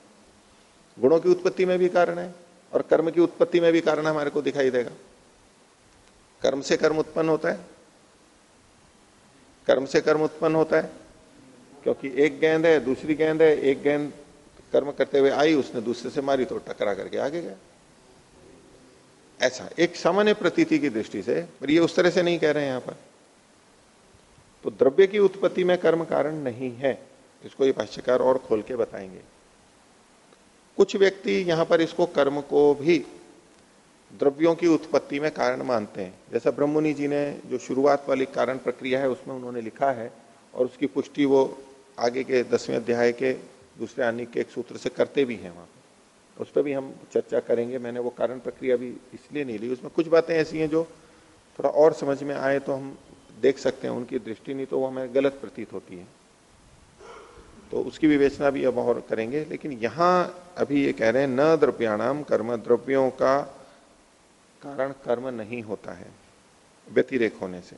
गुणों की उत्पत्ति में भी कारण है और कर्म की उत्पत्ति में भी कारण हमारे को दिखाई देगा। कर्म से कर्म उत्पन्न होता है। कर्म से कर्म उत्पन्न होता है, क्योंकि एक गेंद है, दूसरी गेंद है, एक गेंद कर्म करते हुए आई, उसने दूसरे से मारी तो टकरा करके आगे गया। ऐसा, एक सामान्य प्रतीति की दृष्टि से, पर ये उस तरह से नहीं कह रहे हैं यहाँ पर। तो द्रव्य की उत्पत्ति में कर्म कारण नहीं है, इसको ये भाष्यकार और खोल के बताएँगे। कुछ व्यक्ति यहाँ पर इसको कर्म को भी द्रव्यों की उत्पत्ति में कारण मानते हैं। जैसा ब्रह्मनि जी ने जो शुरुआत वाली कारण प्रक्रिया है, उसमें उन्होंने लिखा है और उसकी पुष्टि वो आगे के दसवें अध्याय के दूसरे आने के एक सूत्र से करते भी हैं वहाँ उस पर भी हम चर्चा करेंगे। मैंने वो कारण प्रक्रिया भी इसलिए नहीं ली। उसमें कुछ बातें ऐसी हैं जो थोड़ा और समझ में आए तो हम देख सकते हैं। उनकी दृष्टि नहीं तो वो हमें गलत प्रतीत होती है। तो उसकी विवेचना भी अब और करेंगे। लेकिन यहाँ अभी ये कह रहे हैं, न द्रव्याणाम कर्म, द्रव्यों का कारण कर्म नहीं होता है, व्यतिरेक होने से।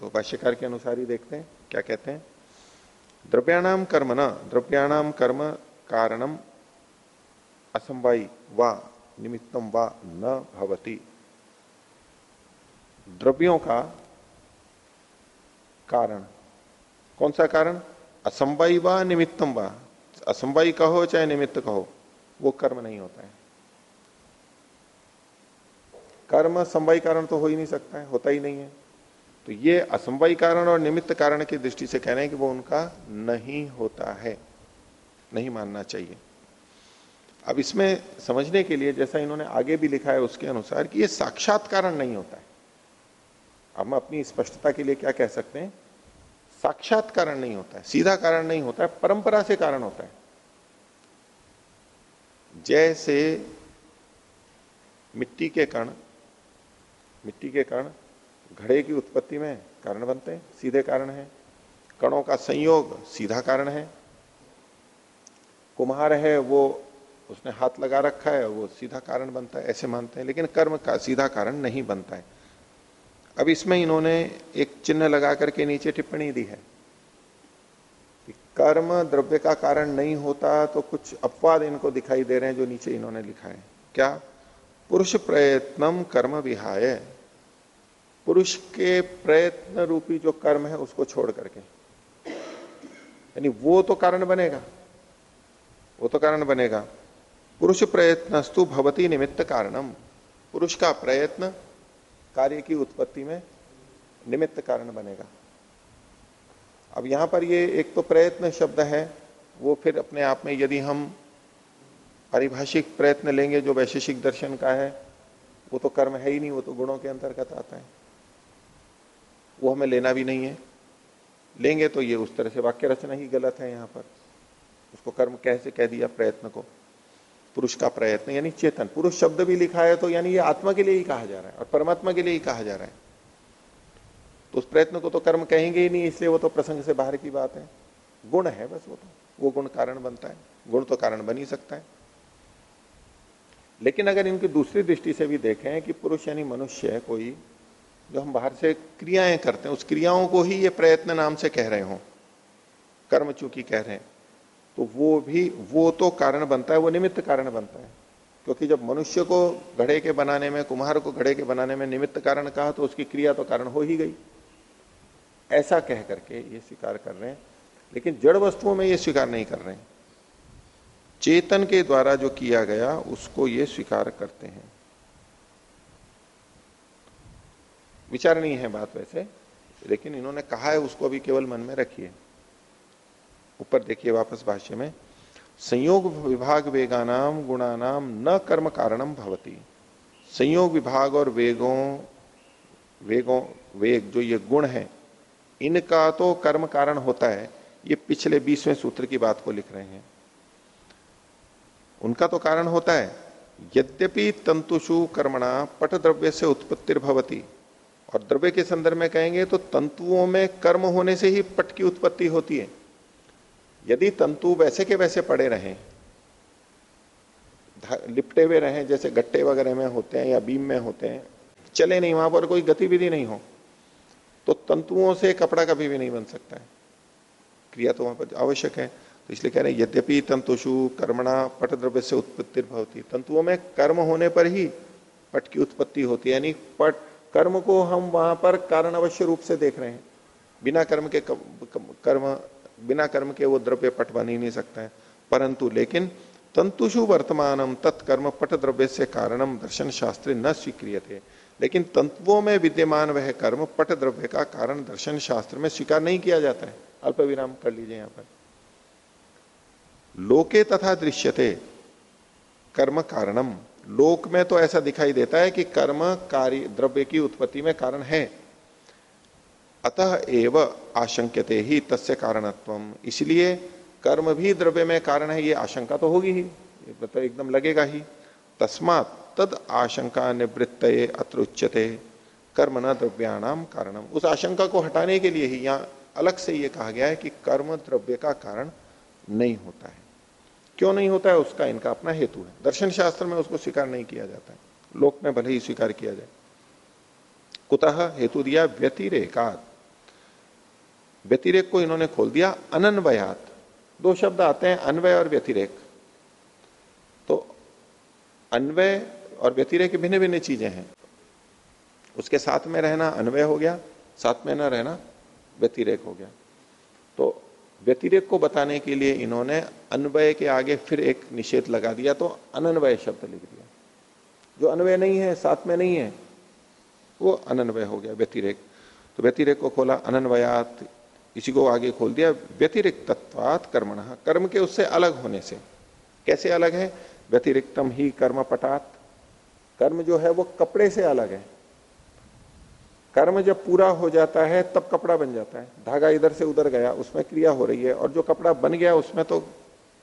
तो भाष्यकार के अनुसार ही देखते हैं, क्या कहते हैं? द्रव्याणाम कर्म न, द्रव्याणाम कर्म कारणम असंवाई व, निमित्तम व न भवती। द्रव्यों का कारण, कौन सा कारण? असंवाई व, निमित्तम व। असंवाई कहो चाहे निमित्त कहो, वो कर्म नहीं होता है। कर्म संवाई कारण तो हो ही नहीं सकता है, होता ही नहीं है। तो ये असंवाई कारण और निमित्त कारण की दृष्टि से कह रहे हैं कि वो उनका नहीं होता है, नहीं मानना चाहिए। अब इसमें समझने के लिए जैसा इन्होंने आगे भी लिखा है उसके अनुसार कि ये साक्षात कारण नहीं होता है। हम अपनी स्पष्टता के लिए क्या कह सकते हैं? साक्षात कारण नहीं होता है, सीधा कारण नहीं होता है, परंपरा से कारण होता है। जैसे मिट्टी के कण मिट्टी के कण घड़े की उत्पत्ति में कारण बनते हैं, सीधे कारण है। कणों का संयोग सीधा कारण है। कुम्हार है, वो उसने हाथ लगा रखा है, वो सीधा कारण बनता है, ऐसे मानते हैं। लेकिन कर्म का सीधा कारण नहीं बनता है। अब इसमें इन्होंने एक चिन्ह लगा करके नीचे टिप्पणी दी है कि कर्म द्रव्य का कारण नहीं होता तो कुछ अपवाद इनको दिखाई दे रहे हैं जो नीचे इन्होंने लिखा है। क्या? पुरुष प्रयत्नम कर्म विहाय। पुरुष के प्रयत्न रूपी जो कर्म है, उसको छोड़ करके। यानी वो तो कारण बनेगा। वो तो कारण बनेगा। पुरुष प्रयत्नस्तु भवती निमित्त कारणम। पुरुष का प्रयत्न कार्य की उत्पत्ति में निमित्त कारण बनेगा। अब यहाँ पर ये एक तो प्रयत्न शब्द है, वो फिर अपने आप में यदि हम पारिभाषिक प्रयत्न लेंगे, जो वैशेषिक दर्शन का है, वो तो कर्म है ही नहीं, वो तो गुणों के अंतर्गत आता है। वो हमें लेना भी नहीं है। लेंगे तो ये उस तरह से वाक्य रचना ही गलत है यहाँ पर। उसको कर्म कैसे कह दिया प्रयत्न को? पुरुष का प्रयत्न, यानी चेतन। पुरुष शब्द भी लिखा है तो यानी ये आत्मा के लिए ही कहा जा रहा है और परमात्मा के लिए ही कहा जा रहा है। तो उस प्रयत्न को तो कर्म कहेंगे ही नहीं, इसलिए वो तो प्रसंग से बाहर की बात है। गुण है बस वो तो। वो गुण कारण बनता है। गुण तो कारण बन ही सकता है। लेकिन अगर इनकी दूसरी दृष्टि से भी देखें कि पुरुष यानी मनुष्य कोई जो हम बाहर से क्रियाएँ करते हैं, उस क्रियाओं को ही ये प्रयत्न नाम से कह रहे हो, कर्म चूँकि कह रहे हैं तो वो भी, वो तो कारण बनता है, वो निमित्त कारण बनता है। क्योंकि जब मनुष्य को घड़े के बनाने में, कुम्हार को घड़े के बनाने में निमित्त कारण कहा तो उसकी क्रिया तो कारण हो ही गई। ऐसा कह करके ये स्वीकार कर रहे हैं, लेकिन जड़ वस्तुओं में ये स्वीकार नहीं कर रहे हैं। चेतन के द्वारा जो किया गया, उसको ये स्वीकार करते हैं। विचारणीय है बात वैसे, लेकिन इन्होंने कहा है, उसको अभी केवल मन में रखिए। ऊपर देखिए वापस भाष्य में, संयोग विभाग वेगानाम गुणानाम न कर्म कारणम भवती। संयोग विभाग और वेगों वेगों, वेग जो ये गुण है, इनका तो कर्म कारण होता है, ये पिछले बीसवें सूत्र की बात को लिख रहे हैं। उनका तो कारण होता है, यद्यपि तंतुषु कर्मणा पट द्रव्य से उत्पत्ति और द्रव्य के संदर्भ में कहेंगे तो तंतुओं में कर्म होने से ही पट की उत्पत्ति होती है। यदि तंतु वैसे के वैसे पड़े रहें लिपटे हुए रहें, जैसे गट्टे वगैरह में होते हैं या बीम में होते हैं, चले नहीं, वहाँ पर कोई गतिविधि नहीं हो तो तंतुओं से कपड़ा कभी भी नहीं बन सकता है। क्रिया तो वहाँ पर आवश्यक है। तो इसलिए कह रहे हैं, यद्यपि तंतुषु कर्मणा पट द्रव्य से उत्पत्ति भवती। तंतुओं में कर्म होने पर ही पट की उत्पत्ति होती है, यानी पट कर्म को हम वहाँ पर कारण अवश्य रूप से देख रहे हैं। बिना कर्म के कर्म, बिना कर्म के वो द्रव्य पट बन ही नहीं सकता है। परंतु लेकिन तंतुषु वर्तमानम तत्कर्म पट द्रव्य से कारणम दर्शन शास्त्र न स्वीक्रिय थे लेकिन तंतुओं में विद्यमान वह कर्म पट द्रव्य का कारण दर्शन शास्त्र में स्वीकार नहीं किया जाता है। अल्प विराम कर लीजिए यहाँ पर। लोके तथा दृश्यते कर्म कारणम। लोक में तो ऐसा दिखाई देता है कि कर्म कार्य, द्रव्य की उत्पत्ति में कारण है। अतः एव आशंक्यते ही तस्य कारणत्व इसलिए कर्म भी द्रव्य में कारण है, ये आशंका तो होगी ही। तो एकदम लगेगा ही। तस्मात तद आशंका निवृत्त अत्र उच्यते। कर्म न द्रव्याणाम कारणम। उस आशंका को हटाने के लिए ही यहाँ अलग से ये कहा गया है कि कर्म द्रव्य का कारण नहीं होता है। क्यों नहीं होता है उसका इनका अपना हेतु है। दर्शन शास्त्र में उसको स्वीकार नहीं किया जाता है। लोक में भले ही स्वीकार किया जाए। कुतः हेतु दिया व्यतिरेकात। व्यतिरेक को इन्होंने खोल दिया, अनन्वयात। दो शब्द आते हैं, अन्वय और व्यतिरेक। तो अन्वय और व्यतिरेक भिन्न भिन्न चीज़ें हैं। उसके साथ में रहना अन्वय हो गया, साथ में न रहना व्यतिरेक हो गया। तो व्यतिरेक को बताने के लिए इन्होंने अन्वय के आगे फिर एक निषेध लगा दिया तो अनन्वय शब्द लिख दिया। जो अन्वय नहीं है, साथ में नहीं है, वो अनन्वय हो गया, व्यतिरेक। तो व्यतिरेक को खोला, अनन्वयात, इसी को आगे खोल दिया, व्यतिरिक्त तत्वात कर्मण। कर्म के उससे अलग होने से। कैसे अलग है? व्यतिरिक्तम ही कर्म पटात कर्म जो है, वो कपड़े से अलग है। कर्म जब पूरा हो जाता है, तब कपड़ा बन जाता है। धागा इधर से उधर गया, उसमें क्रिया हो रही है, और जो कपड़ा बन गया, उसमें तो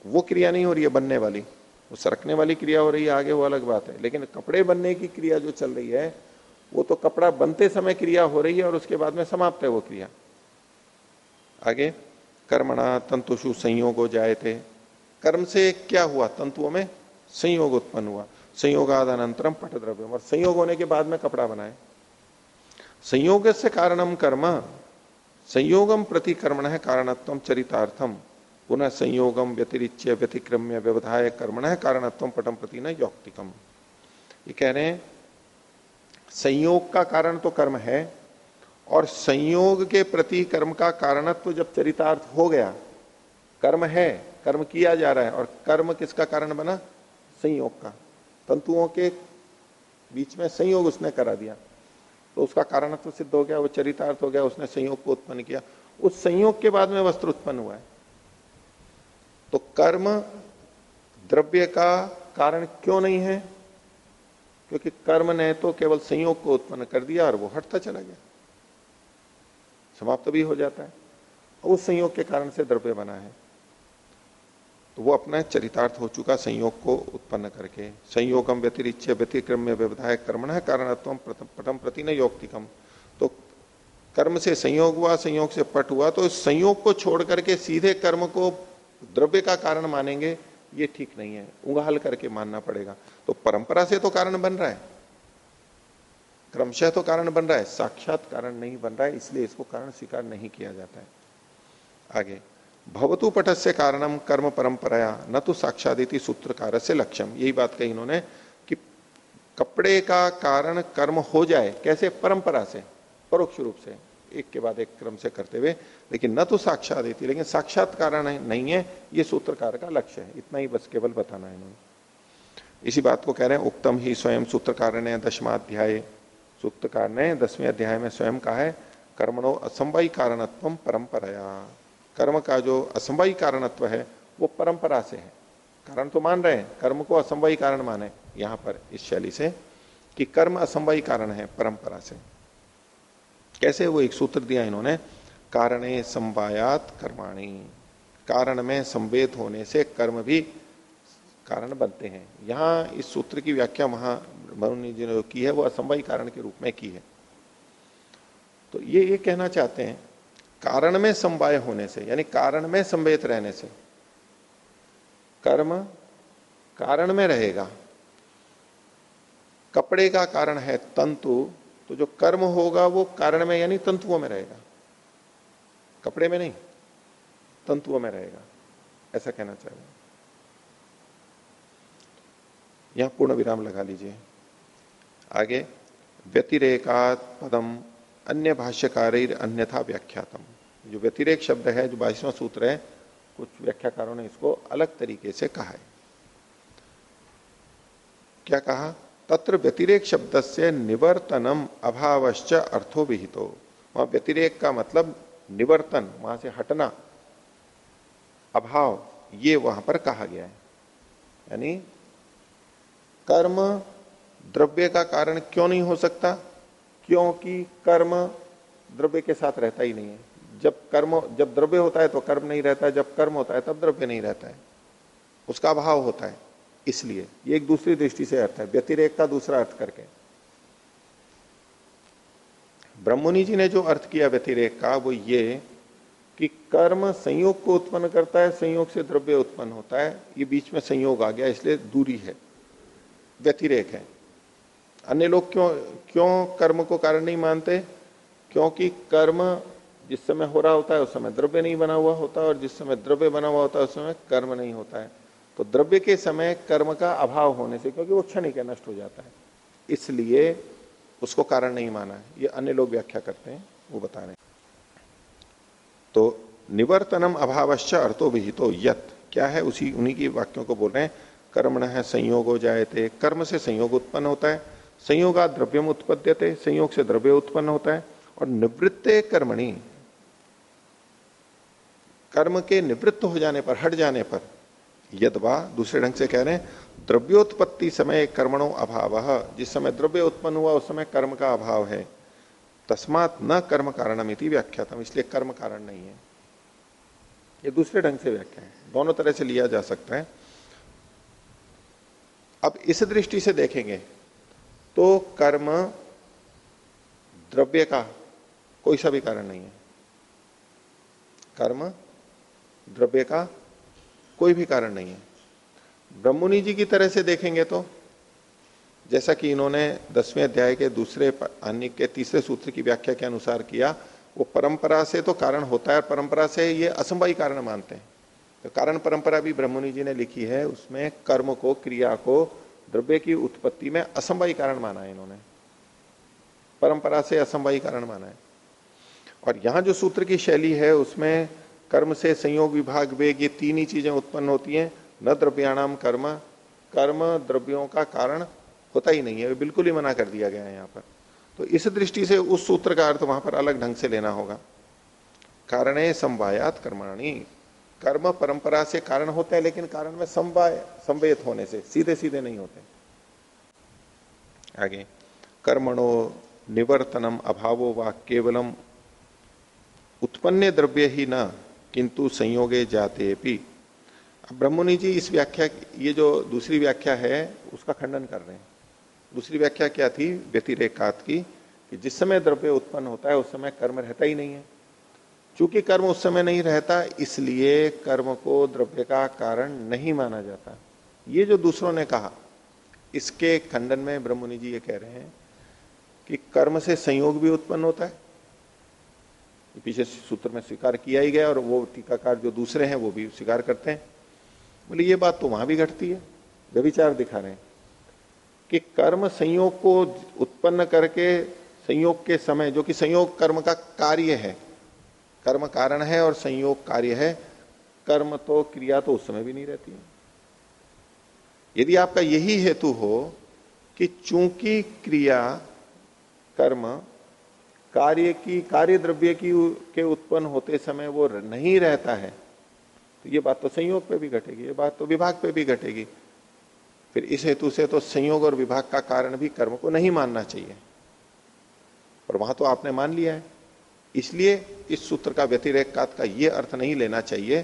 वो क्रिया नहीं हो रही है बनने वाली। वो सरकने वाली क्रिया हो रही है, आगे वो अलग बात है। लेकिन कपड़े बनने की क्रिया जो चल रही है, वो तो कपड़ा बनते समय क्रिया हो रही है, और उसके बाद में समाप्त है वो क्रिया। आगे, कर्मणा तंतुषु संयोग हो जाए थे कर्म से क्या हुआ? तंतुओं में संयोग उत्पन्न हुआ। संयोगादनंतरम पट द्रव्य और संयोग होने के बाद में कपड़ा बनाए। संयोग से कारणम कर्म। संयोगम प्रति कर्मण है कारणत्व चरितार्थम पुनः संयोगम व्यतिरिच्य, व्यतिक्रम्य, व्यवधाय कर्मण है कारणत्व पटम प्रति न यौक्तिकम। ये कह रहे हैं, संयोग का कारण तो कर्म है, और संयोग के प्रति कर्म का कारणत्व जब चरितार्थ हो गया, कर्म है, कर्म किया जा रहा है, और कर्म किसका कारण बना? संयोग का। तंतुओं के बीच में संयोग उसने करा दिया। तो उसका कारणत्व सिद्ध हो गया, वो चरितार्थ हो गया, उसने संयोग को उत्पन्न किया। उस संयोग के बाद में वस्त्र उत्पन्न हुआ है। तो कर्म द्रव्य का कारण क्यों नहीं है? क्योंकि कर्म ने तो केवल संयोग को उत्पन्न कर दिया और वो हटता चला गया। समाप्त भी हो जाता है। उस संयोग के कारण से द्रव्य बना है। तो वो अपना चरितार्थ हो चुका संयोग को उत्पन्न करके। संयोगम व्यतिरिच्य, व्यतिक्रम्य व्यवधायक कर्मण कारणत्व पटम प्रति न तो कर्म से संयोग हुआ, संयोग से पट हुआ तो संयोग को छोड़ करके सीधे कर्म को द्रव्य का कारण मानेंगे, ये ठीक नहीं है। उंगाल करके मानना पड़ेगा। तो परंपरा से तो कारण बन रहा है। क्रमशः तो कारण बन रहा है। साक्षात कारण नहीं बन रहा है, इसलिए इसको कारण स्वीकार नहीं किया जाता है। आगे। भवतु पट से कारणम कर्म परंपराया, न तो साक्षादिति सूत्रकार से लक्ष्यम यही बात कही इन्होंने कि कपड़े का कारण कर्म हो जाए, कैसे? परंपरा से, परोक्ष रूप से, एक के बाद एक क्रम से करते हुए। लेकिन न तो साक्षात लेकिन साक्षात कारण नहीं है, ये सूत्रकार का लक्ष्य है। इतना ही बस केवल बताना है इन्होंने। इसी बात को कह रहे हैं, उक्तम ही स्वयं सूत्रकार ने दशमाध्याय सूत्रकार ने दसवें अध्याय में स्वयं कहा है, कर्मणो असंभवी कारणत्व परंपराया। कर्म का जो असंभवी कारणत्व है, वो परंपरा से है। कारण तो मान रहे हैं, कर्म को असंभवी कारण माने। यहाँ पर इस शैली से कि कर्म असंभवी कारण है परंपरा से। कैसे वो एक सूत्र दिया इन्होंने? कारणे संवायात कर्माणी। कारण में संवेद होने से कर्म भी कारण बनते हैं। यहाँ इस सूत्र की व्याख्या महा जी ने की है, वो असंभवी कारण के रूप में की है। तो ये ये कहना चाहते हैं कारण में संवाय होने से, यानी कारण में संवेद रहने से, कर्म कारण में रहेगा। कपड़े का कारण है तंतु तो जो कर्म होगा वो कारण में, यानी तंतुओं में रहेगा। कपड़े में नहीं, तंतुओं में रहेगा, ऐसा कहना चाहिए यहाँ पूर्ण विराम लगा लीजिए। आगे, व्यतिरेकात पदम अन्य भाष्यकार अन्यथा व्याख्यातम। जो व्यतिरेक शब्द है, जो बाईसवां सूत्र है, कुछ व्याख्याकारों ने इसको अलग तरीके से कहा है। क्या कहा? तत्र व्यतिरेक शब्द से निवर्तनम अभावश्च अर्थो विहितो। वहाँ व्यतिरेक का मतलब निवर्तन, वहाँ से हटना, अभाव, ये वहाँ पर कहा गया है। यानी कर्म द्रव्य का कारण क्यों नहीं हो सकता? क्योंकि कर्म द्रव्य के साथ रहता ही नहीं है। जब कर्म जब द्रव्य होता है तो कर्म नहीं रहता है, जब कर्म होता है तब द्रव्य नहीं रहता है। उसका अभाव होता है, इसलिए। ये एक दूसरी दृष्टि से अर्थ है, व्यतिरेक का दूसरा अर्थ करके। ब्रह्मणि जी ने जो अर्थ किया व्यतिरेक का, वो ये कि कर्म संयोग को उत्पन्न करता है, संयोग से द्रव्य उत्पन्न होता है। ये बीच में संयोग आ गया, इसलिए दूरी है, व्यतिरेक है। अन्य लोग क्यों क्यों कर्म को कारण नहीं मानते? क्योंकि कर्म जिस समय हो रहा होता है, उस समय द्रव्य नहीं बना हुआ होता है और जिस समय द्रव्य बना हुआ होता है, उस समय कर्म नहीं होता है। तो द्रव्य के समय कर्म का अभाव होने से, क्योंकि वो क्षणिक है, नष्ट हो जाता है। इसलिए उसको कारण नहीं माना है। ये अन्य लोग व्याख्या करते हैं, वो बता रहे तो निवर्तनम अभावश्च अर्थो विहितो यत। क्या है? उसी, उन्हीं की वाक्यों को बोल रहे हैं। कर्मण है, संयोग हो जाए थे कर्म से संयोग उत्पन्न होता है। संयोगा द्रव्यम उत्पद्यते, संयोग से द्रव्य उत्पन्न होता है। और निवृत्ते कर्मणी कर्म के निवृत्त हो जाने पर, हट जाने पर, यदवा दूसरे ढंग से कह रहे हैं, द्रव्योत्पत्ति समय कर्मणों अभाव। जिस समय द्रव्य उत्पन्न हुआ, उस समय कर्म का अभाव है। तस्मात न कर्म कारणमिति व्याख्यातम, इसलिए कर्म कारण नहीं है। ये दूसरे ढंग से व्याख्या है। दोनों तरह से लिया जा सकता है। अब इस दृष्टि से देखेंगे तो कर्म द्रव्य का कोई सा भी कारण नहीं है। कर्म द्रव्य का कोई भी कारण नहीं है। ब्रह्मणि जी की तरह से देखेंगे तो जैसा कि इन्होंने दसवें अध्याय के दूसरे अन्य के तीसरे सूत्र की व्याख्या के अनुसार किया, वो परंपरा से तो कारण होता है और परंपरा से ये असंभवी कारण मानते हैं। तो कारण परंपरा भी ब्रह्मणि जी ने लिखी है, उसमें कर्म को, क्रिया को, द्रव्य की उत्पत्ति में असंभवी कारण माना है इन्होंने। परंपरा से असंभवी कारण माना है। और यहाँ जो सूत्र की शैली है, उसमें कर्म से संयोग विभाग वेग ये तीन ही चीज़ें उत्पन्न होती हैं। न द्रव्याणाम कर्म कर्म द्रव्यों का कारण होता ही नहीं है। बिल्कुल ही मना कर दिया गया है यहाँ पर। तो इस दृष्टि से उस सूत्र का अर्थ वहाँ पर अलग ढंग से लेना होगा। कारण संवायात कर्माणी। कर्म परंपरा से कारण होते हैं, लेकिन कारण में संवाय संवेद होने से सीधे सीधे नहीं होते। आगे, कर्मणो निवर्तनम अभावो व केवलम। उत्पन्न द्रव्य ही न किंतु संयोगे जाते भी। अब ब्रह्मणि जी इस व्याख्या, ये जो दूसरी व्याख्या है, उसका खंडन कर रहे हैं। दूसरी व्याख्या क्या थी? व्यतिरेकात की, कि जिस समय द्रव्य उत्पन्न होता है, उस समय कर्म रहता ही नहीं है। चूँकि कर्म उस समय नहीं रहता, इसलिए कर्म को द्रव्य का कारण नहीं माना जाता। ये जो दूसरों ने कहा, इसके खंडन में ब्रह्मनि जी ये कह रहे हैं कि कर्म से संयोग भी उत्पन्न होता है पीछे सूत्र में स्वीकार किया ही गया और वो टीकाकार जो दूसरे हैं वो भी स्वीकार करते हैं। बोले, ये बात तो वहाँ भी घटती है व्यविचार दिखा रहे हैं कि कर्म संयोग को उत्पन्न करके संयोग के समय, जो कि संयोग कर्म का कार्य है, कर्म कारण है और संयोग कार्य है, कर्म तो क्रिया तो उस समय भी नहीं रहती है। यदि आपका यही हेतु हो कि चूँकि क्रिया कर्म कार्य की कार्य द्रव्य की के उत्पन्न होते समय वो नहीं रहता है। तो ये बात तो संयोग पे भी घटेगी, ये बात तो विभाग पे भी घटेगी। फिर इस हेतु से तो संयोग और विभाग का कारण भी कर्म को नहीं मानना चाहिए। और वहाँ तो आपने मान लिया है। इसलिए इस सूत्र का व्यतिरेक का ये अर्थ नहीं लेना चाहिए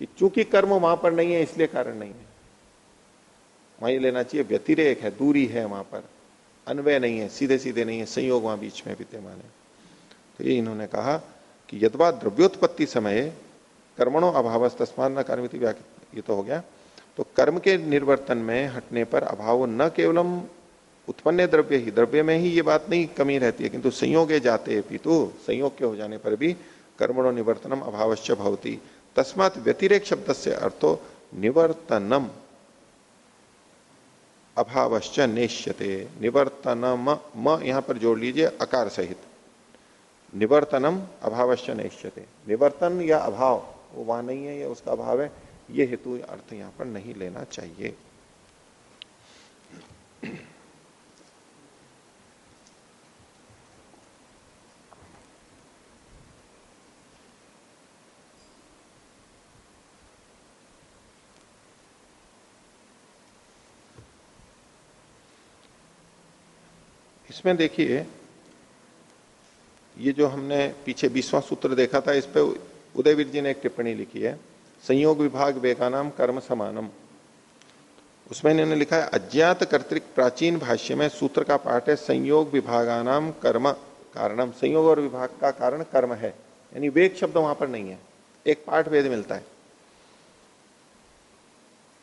कि चूँकि कर्म वहाँ पर नहीं है, इसलिए कारण नहीं है। वहाँ ये लेना चाहिए, व्यतिरेक है, दूरी है वहाँ पर। अन्वय नहीं है सीधे सीधे नहीं है, संयोग वहाँ बीच में विद्यमान है। तो ये इन्होंने कहा कि यदवा द्रव्योत्पत्ति समय कर्मणों अभाव तस्मान न कर्मित ये तो हो गया। तो कर्म के निर्वर्तन में हटने पर अभाव न केवलम उत्पन्न द्रव्य ही, द्रव्य में ही ये बात नहीं कमी रहती है, किंतु संयोगे जाते पितु संयोग के हो जाने पर भी कर्मणों निवर्तनम अभावश्च भवती। तस्मात व्यतिरेक शब्द से अर्थो निवर्तनम अभावश्च नेश्यते निवर्तनम म यहाँ पर जोड़ लीजिए, अकार सहित। निवर्तनम अभावश्च नेश्यते निवर्तन या अभाव, वो वहाँ नहीं है, या उसका अभाव है, ये हेतु अर्थ यहाँ पर नहीं लेना चाहिए। इसमें देखिए ये जो हमने पीछे बीसवां सूत्र देखा था, इस पर उदयवीर जी ने एक टिप्पणी लिखी है, संयोग विभाग वेगानाम कर्म समानम। उसमें इन्होंने लिखा है, अज्ञात कर्तिक प्राचीन भाष्य में सूत्र का पाठ है, संयोग विभागानाम कर्म कारणम। संयोग और विभाग का कारण कर्म है। यानी वेग शब्द वहाँ पर नहीं है। एक पाठ वेद मिलता है।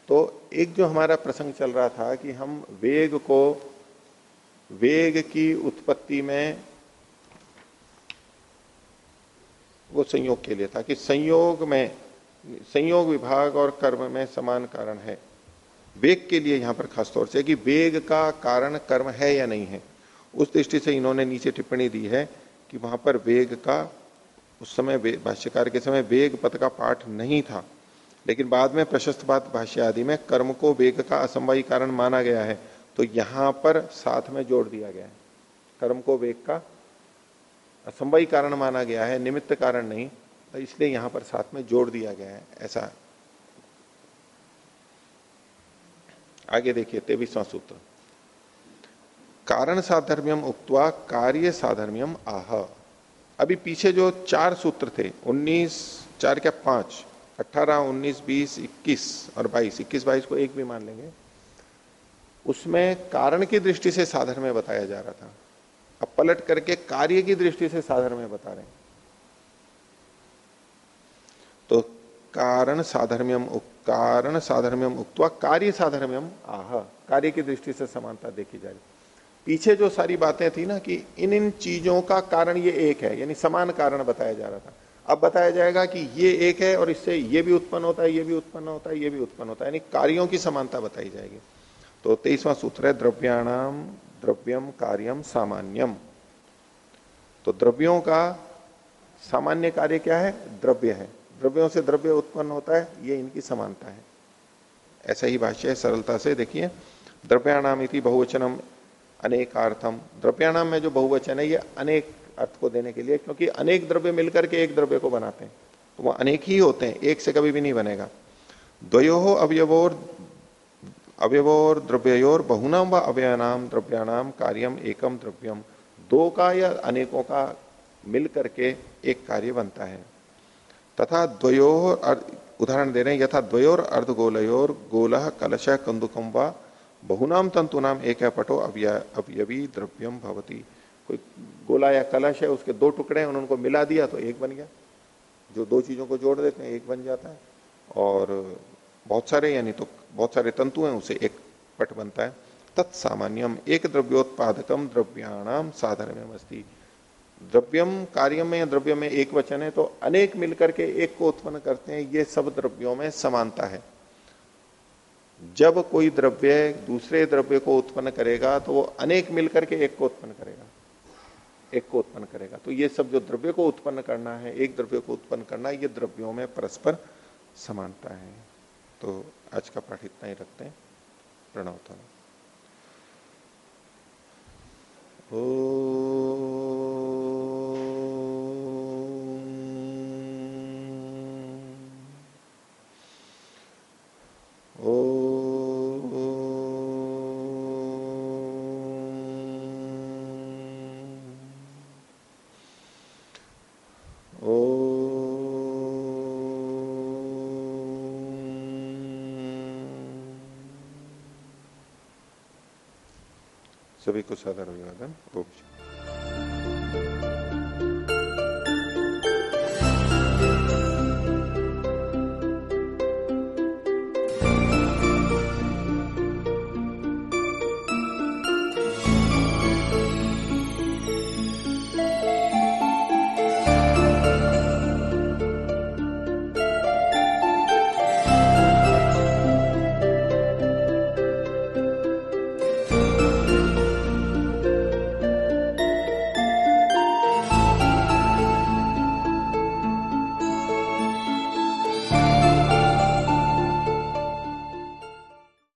तो एक जो हमारा प्रसंग चल रहा था कि हम वेग को, वेग की उत्पत्ति में वो संयोग के लिए था कि संयोग में, संयोग विभाग और कर्म में समान कारण है। वेग के लिए यहाँ पर खास तौर से कि वेग का कारण कर्म है या नहीं है। उस दृष्टि से इन्होंने नीचे टिप्पणी दी है कि वहाँ पर वेग का, उस समय भाष्यकार के समय वेग पद का पाठ नहीं था। लेकिन बाद में प्रशस्त बात भाष्य आदि में कर्म को वेग का असंभवी कारण माना गया है तो यहाँ पर साथ में जोड़ दिया गया है। कर्म को वेग का असंभवी कारण माना गया है निमित्त कारण नहीं इसलिए यहाँ पर साथ में जोड़ दिया गया है ऐसा। आगे देखिए तेवीसवां सूत्र। कारण साधर्म्यम उक्तवा कार्य साधर्म्यम आह। अभी पीछे जो चार सूत्र थे 19 चार क्या पाँच 18, 19, 20, 21 और 22 21 22 को एक भी मान लेंगे। उसमें कारण की दृष्टि से साधन में बताया जा रहा था। अब पलट करके कार्य की दृष्टि से साधन में बता रहे हैं। तो कारण साधर्म्यम कारण साधर्म्यम उक्तवा कार्य साधर्म्यम, आह, कार्य की दृष्टि से समानता देखी जा रही। पीछे जो सारी बातें थी ना कि इन इन चीज़ों का कारण ये एक है, यानी समान कारण बताया जा रहा था। अब बताया जाएगा कि ये एक है और इससे ये भी उत्पन्न होता है, ये भी उत्पन्न होता है, ये भी उत्पन्न होता है, यानी कार्यों की समानता बताई जाएगी। तो तेईसवां सूत्र है, द्रव्याणाम द्रव्यम कार्यम सामान्यम। तो द्रव्यों का सामान्य कार्य क्या है? द्रव्य है। द्रव्यों से द्रव्य उत्पन्न होता है, ये इनकी समानता है। ऐसा ही भाष्य है, सरलता से देखिए। द्रव्याणाम बहुवचनम अनेकार्थम। द्रव्याणाम में जो बहुवचन है, ये अनेक अर्थ को देने के लिए, क्योंकि अनेक द्रव्य मिलकर के एक द्रव्य को बनाते हैं। तो वह अनेक ही होते हैं, एक से कभी भी नहीं बनेगा। द्वयो अवयवोर अवयवोर द्रव्योर बहुनाम व अवयनाम द्रव्याणाम कार्यम एकम द्रव्यम दो का या अनेकों का मिल करके एक कार्य बनता है। तथा द्वयो उदाहरण दे रहे हैं, यथा द्वयोर अर्धगोलयोर गोल कलश कंदुकम व बहुनाम तंतुनाम एक है पटो अवय, अवयवी द्रव्यम भवती। कोई गोला या कलश है, उसके दो टुकड़े हैं उनको मिला दिया तो एक बन गया। जो दो चीज़ों को जोड़ देते हैं, एक बन जाता है। और बहुत सारे, यानी तो बहुत सारे तंतु हैं, उसे एक पट बनता है। तत्सामान्यम एक द्रव्योत्पादकम द्रव्याणाम साधन में द्रव्यम कार्य में द्रव्य में एक वचन है तो अनेक मिलकर के एक को उत्पन्न करते हैं, ये सब द्रव्यों में समानता है। जब कोई द्रव्य दूसरे द्रव्य को उत्पन्न करेगा तो वो अनेक मिलकर के एक को उत्पन्न करेगा। एक को उत्पन्न करेगा। तो ये सब जो द्रव्य को उत्पन्न करना है, एक द्रव्य को उत्पन्न करना, ये द्रव्यों में परस्पर समानता है। तो आज का पाठ इतना ही रखते हैं। प्रणव ओ सभी को सादर अभिवादन। ओम